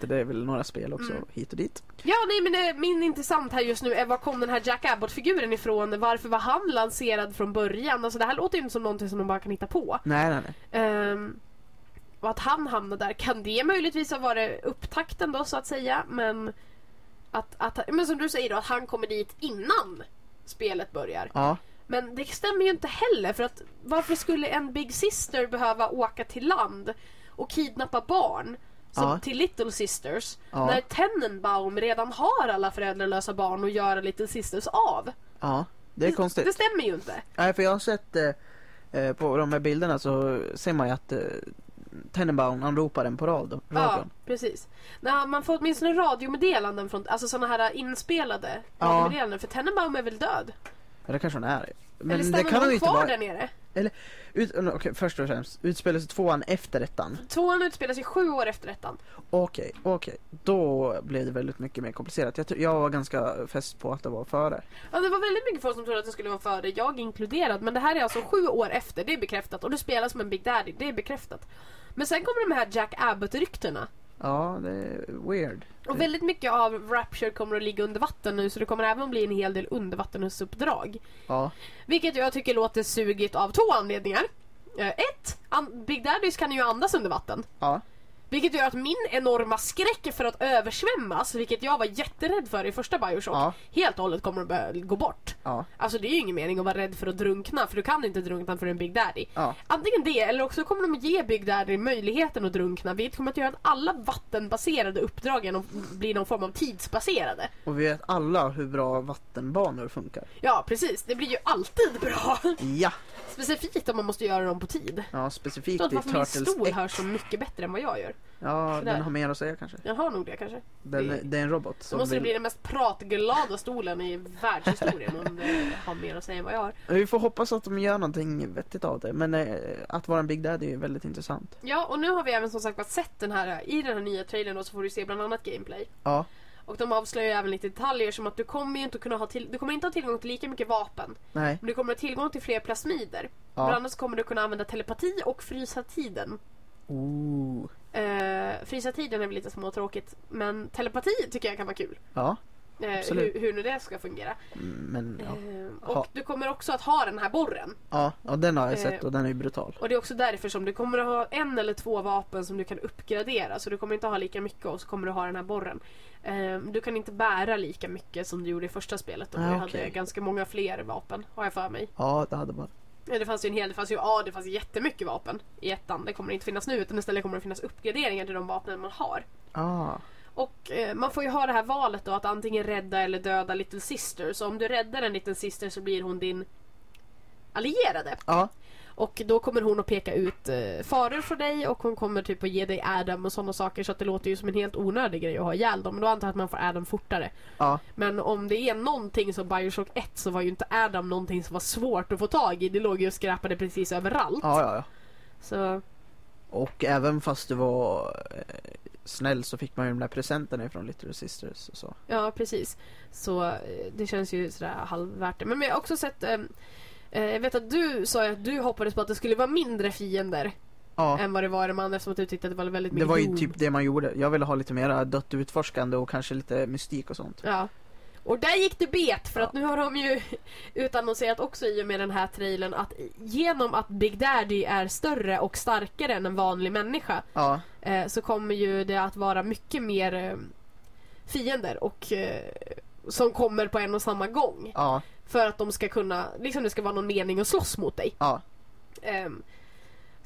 det är väl några spel också Mm. hit och dit. Ja, nej men eh, min intressant här just nu är var kom den här Jack Abbott-figuren ifrån? Varför var han lanserad från början? Alltså det här låter ju inte som någonting som de bara kan hitta på. Nej, nej, nej. Ehm, och att han hamnade där, kan det möjligtvis ha varit upptakten då så att säga? Men att, att men som du säger då, att han kommer dit innan spelet börjar. Ja, Men det stämmer ju inte heller för att varför skulle en Big Sister behöva åka till land och kidnappa barn som Ja. till Little Sisters Ja. när Tenenbaum redan har alla föräldralösa barn att göra Little Sisters av? ja. Det är konstigt. Det stämmer ju inte. Nej, för jag har sett eh, eh, på de här bilderna så ser man ju att eh, Tenenbaum han ropar den på rad, Ja, radion. precis. Nej, man får åtminstone radiomeddelanden från, alltså sådana här inspelade Ja. radiomeddelanden. För Tenenbaum är väl död? Det kanske hon är. Men Eller det kan hon inte kvar vara. där nere? Ut, okej, först och främst, utspelar sig tvåan efter ettan? Tvåan utspelar sig sju år efter ettan. Okej, okej. Då blev det väldigt mycket mer komplicerat. Jag, jag var ganska fäst på att det var före. Ja, det var väldigt mycket folk som trodde att det skulle vara före, jag inkluderad. Men det här är alltså sju år efter, det är bekräftat. Och du spelar som en Big Daddy, det är bekräftat. Men sen kommer de här Jack Abbott-ryktena. Ja, det är weird. Och väldigt mycket av Rapture kommer att ligga under vatten nu så det kommer även att bli en hel del undervattensuppdrag. Ja, Vilket jag tycker låter sugigt av två anledningar. Eh, Ett, an- Big Daddys kan ju andas under vatten. ja, Vilket gör att min enorma skräck för att översvämmas, vilket jag var jätterädd för i första Bioshock, Ja. helt och hållet kommer att börja gå bort. ja, Alltså det är ju ingen mening att vara rädd för att drunkna, för du kan inte drunkna för en Big Daddy. ja. Antingen det, eller också kommer de ge Big Daddy möjligheten att drunkna, vilket kommer att göra att alla vattenbaserade uppdragen blir någon form av tidsbaserade. Och vi vet alla hur bra vattenbanor funkar. Ja, precis. Det blir ju alltid bra. Ja, Specifikt om man måste göra dem på tid. ja specifikt i inte varför min Turtles stol X. hörs så mycket bättre än vad jag gör. Ja, Sådär. den har mer att säga kanske. Jag har nog det kanske. Den, Det- det är en robot som måste det vill... bli den mest pratglada stolen i världshistorien om det har mer att säga än vad jag har. Vi får hoppas att de gör någonting vettigt av det. Men eh, att vara en Big Daddy är väldigt intressant. Ja, och nu har vi även som sagt sett den här, i den här nya trailern då så får du se bland annat gameplay. Ja, Och de avslöjar även lite detaljer som att du kommer ju inte kunna ha till, du kommer inte ha tillgång till lika mycket vapen. nej. Men du kommer ha tillgång till fler plasmider. Ja. Bland annat kommer du kunna använda telepati och frysa tiden. Ooh. Eh, frysa tiden är väl lite småtråkigt, men telepati tycker jag kan vara kul. Ja, Absolut. hur, hur nu det ska fungera. mm, men ja. Eh, och Ha. du kommer också att ha den här borren. Ja, ja, den har jag Eh. sett och den är brutal. Och det är också därför som du kommer att ha en eller två vapen som du kan uppgradera. Så du kommer inte ha lika mycket och så kommer du ha den här borren. Eh, du kan inte bära lika mycket som du gjorde i första spelet. Och Ah, du okej. hade ganska många fler vapen, har jag för mig. Ja, det hade. Ja, Det fanns ju en hel, det fanns ju, ja det fanns jättemycket vapen i ettan. Det kommer inte finnas nu utan istället kommer det finnas uppgraderingar till de vapnen man har. Ah, Och eh, man får ju ha det här valet då att antingen rädda eller döda Little Sister. Så om du räddar en Little Sister så blir hon din allierade. ja, Och då kommer hon att peka ut eh, faror för dig och hon kommer typ att ge dig Adam och sådana saker så att det låter ju som en helt onödig grej att ha ihjäl dem. Men då antar jag att man får Adam fortare. ja, Men om det är någonting som Bioshock 1 så var ju inte Adam någonting som var svårt att få tag i. Det låg ju och skräpade precis överallt. ja, ja, ja. Så Och även fast du var eh, snäll så fick man ju de där presenterna ifrån Little Sisters och så. ja, precis. Så eh, det känns ju sådär halvvärt det. Men jag har också sett ehm, eh, jag vet att du sa att du hoppades på att det skulle vara mindre fiender Ja, än vad det var i de andra eftersom att du tyckte att det var väldigt det mycket var ju typ det man gjorde. Jag ville ha lite mer dött utforskande och kanske lite mystik och sånt. Ja. Och där gick det bet för att nu har de ju utannonserat också i och med den här trailern att genom att Big Daddy är större och starkare än en vanlig människa Ja, eh, så kommer ju det att vara mycket mer eh, fiender och eh, som kommer på en och samma gång. ja, För att de ska kunna, liksom det ska vara någon mening att slåss mot dig. ja.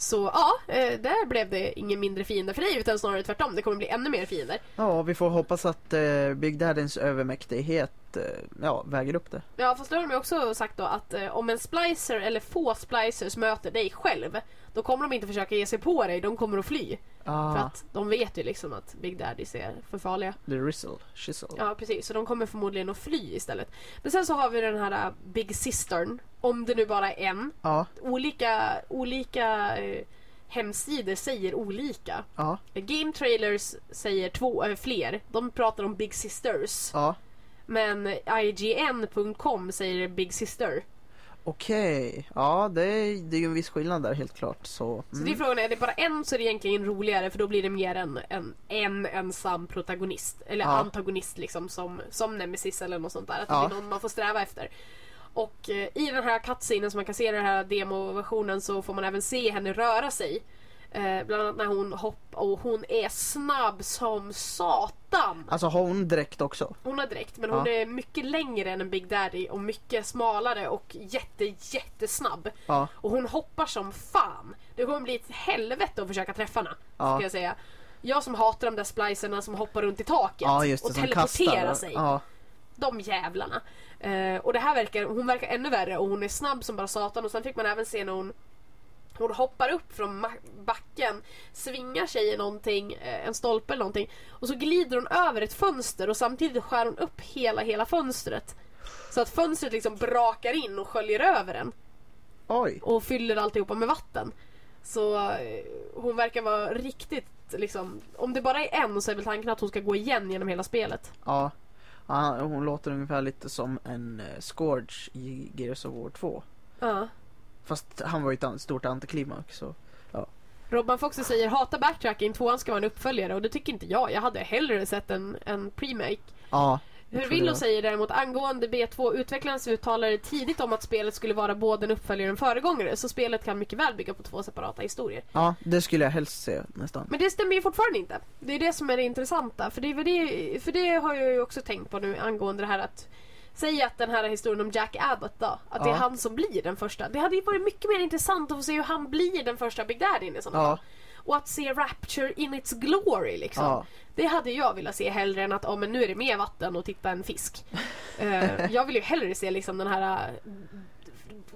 Så ja, eh, där blev det ingen mindre fiender för dig utan snarare tvärtom. Det kommer bli ännu mer fiender. Ja, vi får hoppas att eh, Big övermäktighet eh, ja, väger upp det. Ja fast då har de ju också sagt då att eh, om en splicer eller få splicers möter dig själv då kommer de inte försöka ge sig på dig, de kommer att fly. För Ah, att de vet ju liksom att Big Daddies är för farliga. the Rizzle, Shizzle. Ja precis, så de kommer förmodligen att fly istället. Men sen så har vi den här äh, Big Sistern, om det nu bara är en. Ja, Olika, olika eh, hemsidor säger olika. ja, Eh, Game trailers säger två, äh, fler, de pratar om Big Sisters. ja. Men IGN.com säger Big Sister. Okej, ja det är, det är ju en viss skillnad där helt klart. Så, Så det är mm. frågan, är det bara en så är det egentligen roligare för då blir det mer en, en, en ensam protagonist. Eller Ja. antagonist liksom som, som Nemesis eller något sånt där. Att Ja. det blir någon man får sträva efter. Och eh, i den här cutscenen som man kan se i den här demoversionen så får man även se henne röra sig. Eh, bland annat när hon hoppar och hon är snabb som satan. Alltså har hon direkt också? Hon har dräkt men hon Ja. är mycket längre än en Big Daddy och mycket smalare och jätte jättesnabb. Ja, Och hon hoppar som fan. Det kommer bli ett helvete att försöka träffa henne. Ja. Ska jag säga. Jag som hatar de där splicerna som hoppar runt i taket ja det, och teleporterar sig. Ja, De jävlarna. Eh, och det här verkar, hon verkar ännu värre och hon är snabb som bara satan och sen fick man även se när hon Hon hoppar upp från backen, svingar sig i någonting, eh, en stolpe eller någonting. Och så glider hon över ett fönster och samtidigt skär hon upp hela, hela fönstret. Så att fönstret liksom brakar in och sköljer över den. Oj. Och fyller alltihopa med vatten. Så eh, hon verkar vara riktigt liksom, om det bara är en så är väl tanken att hon ska gå igen genom hela spelet. Ja. Hon låter ungefär lite som en uh, Scourge i Gears of War 2. Ja. Fast han var ju ett stort antiklimax så. Robban Foxy säger hata backtracking, tvåan ska vara en uppföljare och det tycker inte jag. Jag hade hellre sett en, en pre-make. Ja. Hur jag. säger däremot angående B2, utvecklarens uttalade tidigt om att spelet skulle vara både en uppföljare och en föregångare, så spelet kan mycket väl bygga på två separata historier. Ja, det skulle jag helst se nästan. Men det stämmer ju fortfarande inte. Det är det som är det intressanta. För det, väl det, för det har jag ju också tänkt på nu angående det här att Säg att den här historien om Jack Abbott då, att det är Ja. han som blir den första. Det hade ju varit mycket mer intressant att få se hur han blir den första Big Daddyn i sådana Ja. fall. Och att se Rapture in its glory liksom. Ja. Det hade jag velat se hellre än att oh, men nu är det mer vatten och titta en fisk. Eh, jag vill ju hellre se liksom den här uh,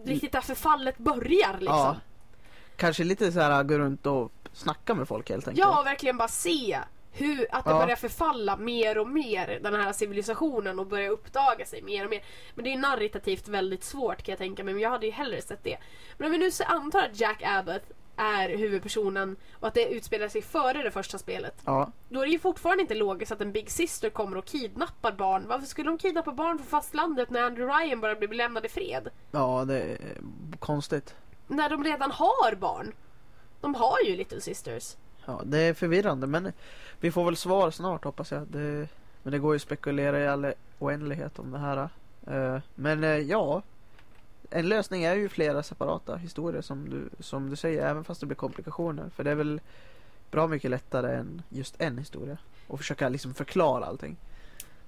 riktigt där förfallet börjar liksom. Ja. Kanske lite så här gå runt och snacka med folk helt enkelt. Ja, verkligen bara se hur, att det Ja. börjar förfalla mer och mer, den här civilisationen och börja uppdaga sig mer och mer. Men det är narrativt väldigt svårt kan jag tänka mig, men jag hade ju hellre sett det. Men om vi nu antar att Jack Abbott är huvudpersonen och att det utspelar sig före det första spelet. Ja. Då är det ju fortfarande inte logiskt att en Big Sister kommer och kidnappar barn. Varför skulle de kidnappa barn från fastlandet när Andrew Ryan bara blir lämnad i fred? Ja, det är konstigt. När de redan har barn. De har ju Little Sisters. Ja, det är förvirrande men vi får väl svar snart hoppas jag. Det, men det går ju att spekulera i all oändlighet om det här. Eh, men eh, ja, en lösning är ju flera separata historier som du, som du säger, även fast det blir komplikationer. För det är väl bra mycket lättare än just en historia. Och försöka liksom förklara allting.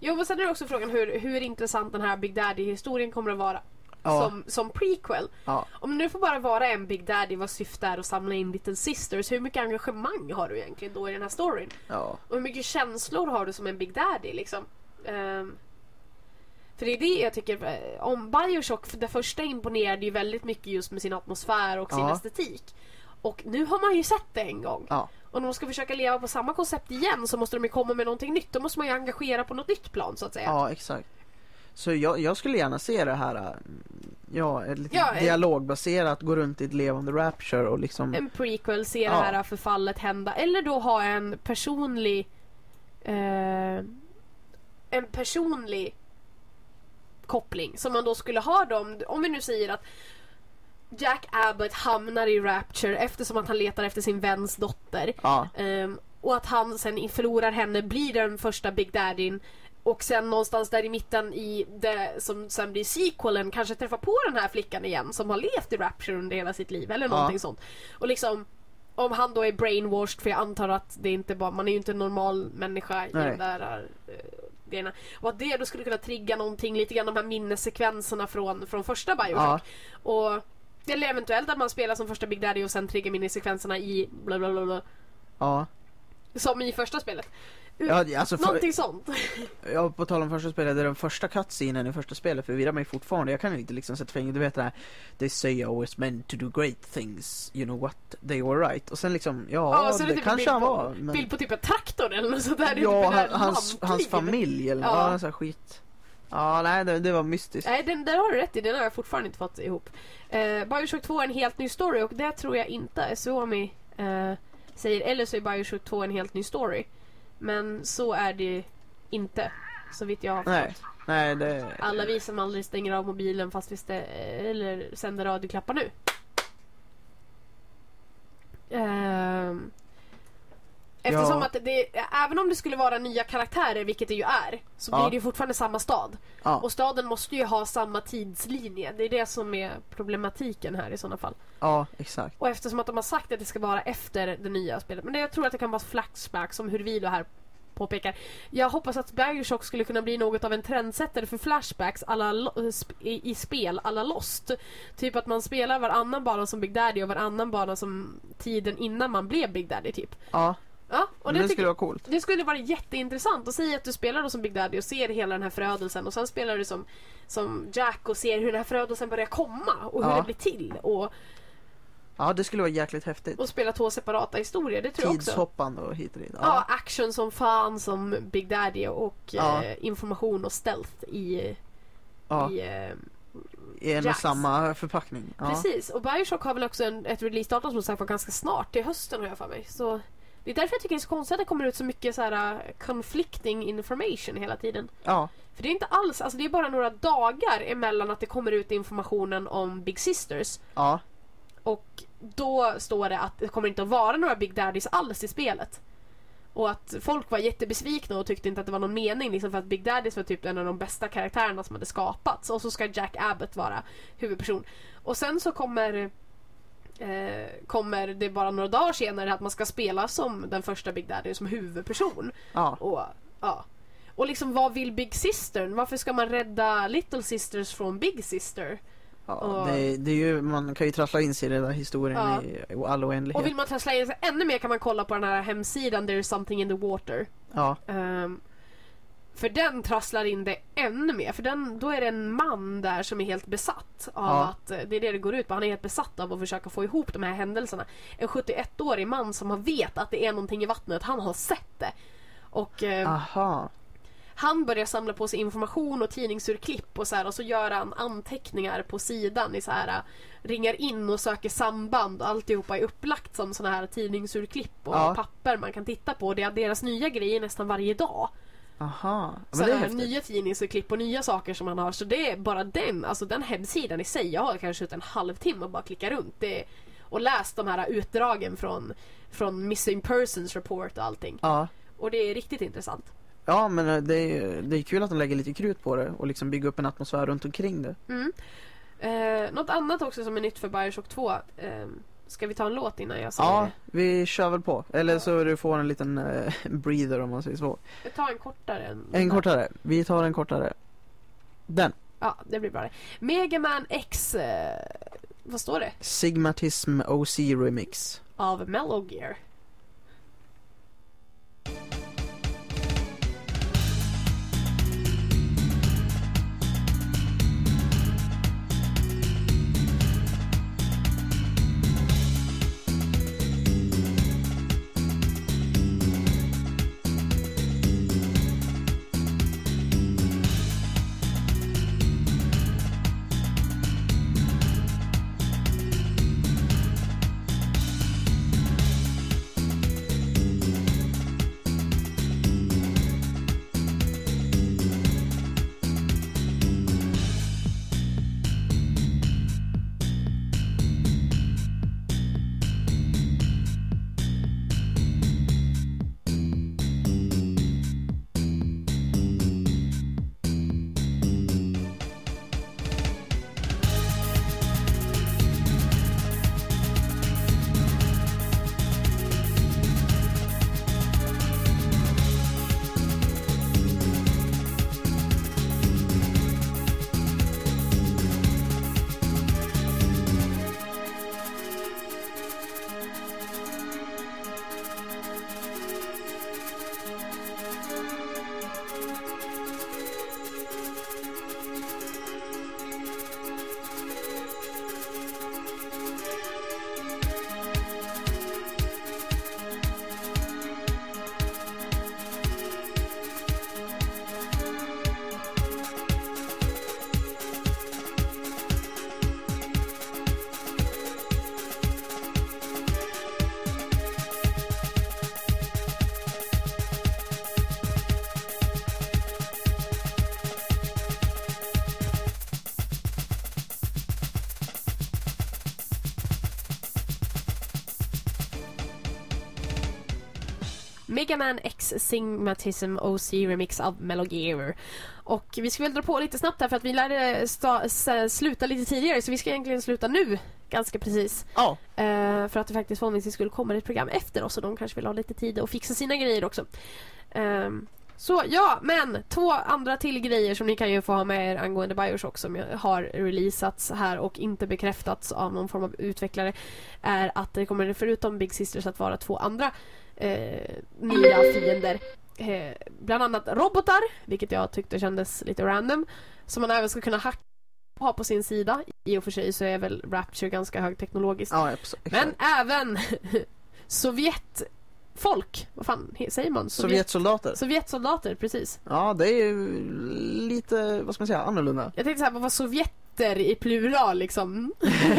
Jo, men sen är det också frågan hur, hur intressant den här Big Daddy-historien kommer att vara Ja. som, som prequel. Ja, Om nu får bara vara en Big Daddy vars syfte är att samla in Little Sisters, hur mycket engagemang har du egentligen då i den här storyn? ja, Och hur mycket känslor har du som en Big Daddy liksom? Ehm, för det är det jag tycker eh, om Bioshock, för det första imponerade ju väldigt mycket just med sin atmosfär och sin Ja. estetik. Och nu har man ju sett det en gång. ja, Och när de ska försöka leva på samma koncept igen så måste de ju komma med någonting nytt. Då måste man ju engagera på något nytt plan så att säga. ja exakt. Så jag, jag skulle gärna se det här, mm, ja, ett lite Ja, eh. dialogbaserat, gå runt i ett levande Rapture och liksom En prequel, se Ja. det här förfallet hända. Eller då ha en personlig... Eh, en personlig koppling. Som man då skulle ha dem, om vi nu säger att Jack Abbott hamnar i Rapture eftersom att han letar efter sin väns dotter. Ja, Ehm, och att han sen förlorar henne, blir den första Big Daddyn. Och sen någonstans där i mitten i det som sen blir sequelen kanske träffar på den här flickan igen som har levt i Rapture under hela sitt liv eller Ja. någonting sånt. Och liksom om han då är brainwashed för jag antar att det inte bara, man är ju inte en normal människa i Nej. den där uh, grejerna. Och att det då skulle kunna trigga någonting, lite grann de här minnessekvenserna från, från första Bioshock. ja, Och eller eventuellt att man spelar som första Big Daddy och sen triggar minnessekvenserna i bla bla bla bla. ja. Som i första spelet. Ja, alltså för, Någonting sånt. ja, på tal om första spelet, det den första cutscenen i första spelet förvirrar mig fortfarande. Jag kan inte liksom sätta fingret, du vet det här They say I was meant to do great things, you know what, they were right. Och sen liksom, ja, så är det, typ kanske han på, var. Men, Bild på typ en traktor eller något sånt där. Det är ja, typ en han, hans, hans familj eller Ja. ja. så här skit. Ja, nej det, det var mystiskt. Nej, den, där har du rätt i. Den har jag fortfarande inte fått ihop. Eh, Bioshock 2 är en helt ny story och det tror jag inte Suomi eh, säger. Eller så är Bioshock 2 en helt ny story. Men så är det inte. Så vitt jag har Nej, förstått. nej det... Alla vi som aldrig stänger av mobilen fast vi stä- eller sänder radioklappar nu. Ehm, eftersom Ja. att det, även om det skulle vara nya karaktärer, vilket det ju är, så Ja. blir det ju fortfarande samma stad. Ja, Och staden måste ju ha samma tidslinje. Det är det som är problematiken här i sådana fall. ja, exakt. Och eftersom att de har sagt att det ska vara efter det nya spelet. Men det, jag tror att det kan vara flashbacks som Hurvilo här påpekar. Jag hoppas att Bioshock skulle kunna bli något av en trendsättare för flashbacks alla i, i spel alla Lost. Typ att man spelar varannan bana som Big Daddy och varannan bana som tiden innan man blev Big Daddy typ. Ja, Ja, och det, det skulle vara coolt. det skulle vara jätteintressant att säga att du spelar då som Big Daddy och ser hela den här förödelsen och sen spelar du som, som Jack och ser hur den här förödelsen börjar komma och hur Ja. det blir till. Och Ja, det skulle vara jäkligt häftigt. Och spela två separata historier, det tror jag också. Tidshoppande och hit och dit. Ja, action som fan som Big Daddy och Ja. eh, information och stealth i, ja. i eh, I en och samma förpackning. Ja. Precis, och Bioshock har väl också en, ett releasedatum som sagt var ganska snart, till hösten har jag för mig. Så det är därför jag tycker det är så konstigt att det kommer ut så mycket så här uh, conflicting information hela tiden. Ja, För det är inte alls, alltså det är bara några dagar emellan att det kommer ut informationen om Big Sisters. ja, Och då står det att det kommer inte att vara några Big Daddies alls i spelet. Och att folk var jättebesvikna och tyckte inte att det var någon mening liksom för att Big Daddies var typ en av de bästa karaktärerna som hade skapats. Och så ska Jack Abbott vara huvudperson. Och sen så kommer eh, kommer det bara några dagar senare att man ska spela som den första Big Daddy som huvudperson. ja. Och, ja. och liksom vad vill Big Sistern? Varför ska man rädda Little Sisters från Big Sister? ja Och- det, det är ju, man kan ju trassla in sig i den där historien Ja. i, i all oändlighet. Och vill man trassla in sig ännu mer kan man kolla på den här hemsidan There's something in the water. Ja, Ehm, för den trasslar in det ännu mer. För den, då är det en man där som är helt besatt av Ja. att eh, det är det det går ut på. Han är helt besatt av att försöka få ihop de här händelserna. En 71-årig man som har vet att det är någonting i vattnet. Han har sett det. Och eh, aha. han börjar samla på sig information och tidningsurklipp och så här och så gör han anteckningar på sidan i så här äh, ringar in och söker samband och alltihopa är upplagt som såna här tidningsurklipp och Ja. papper man kan titta på. Det är deras nya grejer nästan varje dag. Aha. Så Men det är häftigt. nya tidningsurklipp och nya saker som han har. Så det är bara den, alltså den hemsidan i sig. Jag har kanske ut en halvtimme och bara klicka runt. Det, och läst de här utdragen från, från Missing Persons Report och allting. Ja. Och det är riktigt intressant. Ja men eh, det är, det är kul att de lägger lite krut på det och liksom bygger upp en atmosfär runt omkring det. Mm. Eh, något annat också som är nytt för Bioshock 2. Eh, ska vi ta en låt innan jag säger Ja, vi kör väl på. Eller så du får en liten eh, breather om man säger så. det? Ta en kortare. än- En kortare. Vi tar en kortare. Den. Ja, det blir bra det. Mega Man X. Eh, vad står det? Sigmatism OC Remix. Av Mellow Gear. Mega Man X Sigmatism OC Remix av Mellow Gear. Och vi ska väl dra på lite snabbt här för att vi lärde sluta lite tidigare så vi ska egentligen sluta nu. Ganska precis. Ja. Eh, för att det faktiskt förhoppningsvis skulle komma ett program efter oss och de kanske vill ha lite tid att fixa sina grejer också. Ehm, så ja, men två andra till grejer som ni kan ju få ha med er angående Bioshock som har releasats här och inte bekräftats av någon form av utvecklare är att det kommer förutom Big Sisters att vara två andra eh, nya fiender. Eh, bland annat robotar, vilket jag tyckte kändes lite random. Som man även ska kunna hacka ha på sin sida i och för sig så är väl Rapture ganska högteknologiskt. Ja. Men även Sovjetfolk, vad fan säger man? Sovjetsoldater. Sovjetsoldater, precis. Ja, det är ju lite, vad ska man säga, annorlunda. Jag tänkte såhär, vad var sovjetter i plural liksom?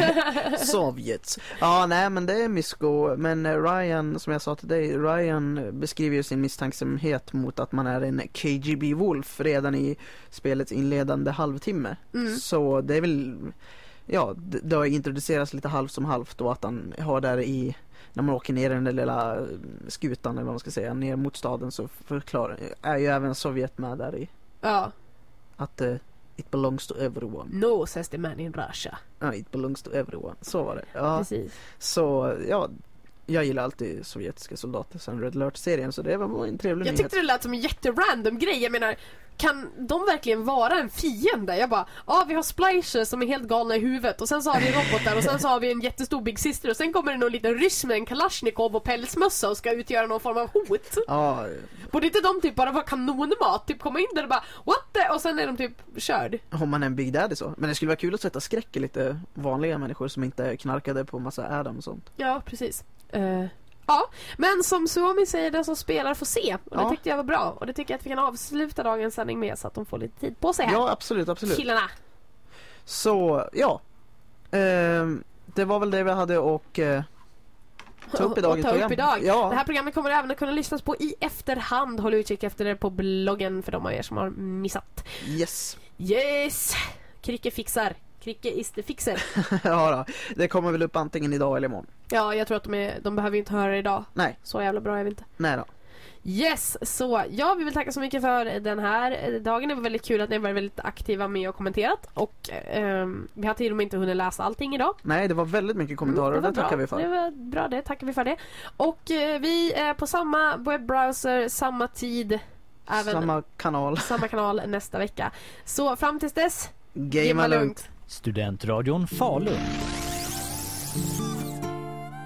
Sovjets. Ja, nej men det är mysko. Men eh, Ryan, som jag sa till dig, Ryan beskriver ju sin misstänksamhet mot att man är en KGB Wolf redan i spelets inledande halvtimme. Mm. Så det är väl, ja, det, det har introducerats lite halvt som halvt och att han har där i när man åker ner i den lilla eh, skutan eller vad man ska säga, ner mot staden så förklarar, är ju även Sovjet med där i Ja. att eh, it belongs to everyone. No, says the man in Russia. Ja, it belongs to everyone. Så var det. Ja. Precis. Så ja, jag gillar alltid sovjetiska soldater sen Red Alert-serien så det var en trevlig Jag nyhet. tyckte det lät som en jätterandom grej. Jag menar, kan de verkligen vara en fiende? Jag bara, ja vi har splicers som är helt galna i huvudet och sen så har vi robotar och sen så har vi en jättestor Big Sister och sen kommer det någon liten ryss med en kalasjnikov och pälsmössa och ska utgöra någon form av hot. Ja, Borde inte de typ bara vara kanonmat? Typ komma in där och bara what the? Och sen är de typ körd. om man är en Big Daddy så. Men det skulle vara kul att sätta skräck i lite vanliga människor som inte knarkade på massa Adam och sånt. Ja, precis. Eh, ja, men som Suomi säger, den som spelar får se. Och det Ja. tyckte jag var bra. Och det tycker jag att vi kan avsluta dagens sändning med så att de får lite tid på sig här. Ja, absolut, absolut. Killarna. Så, ja. Ehm, det var väl det vi hade och eh, ta upp i dagens och ta upp idag. Ja. Det här programmet kommer även att kunna lyssnas på i efterhand. Håll utkik efter det på bloggen för de av er som har missat. Yes. Yes! Kricke fixar. Kricke is the fixer. ja då. Det kommer väl upp antingen idag eller imorgon. Ja, jag tror att de, är, de behöver inte höra det idag. Nej, Så jävla bra är vi inte. nej då. Yes, så ja, vi vill tacka så mycket för den här eh, dagen. Det var väldigt kul att ni var väldigt aktiva med och kommenterat. Och ehm, vi har till och med inte hunnit läsa allting idag. Nej, det var väldigt mycket kommentarer Mm, och det var tackar bra. vi för. Det var bra det, tackar vi för det. Och eh, vi är på samma webbbrowser, samma tid, även samma, Samma kanal. kanal nästa vecka. Så fram tills dess, Gamea lugnt. Studentradion Falun.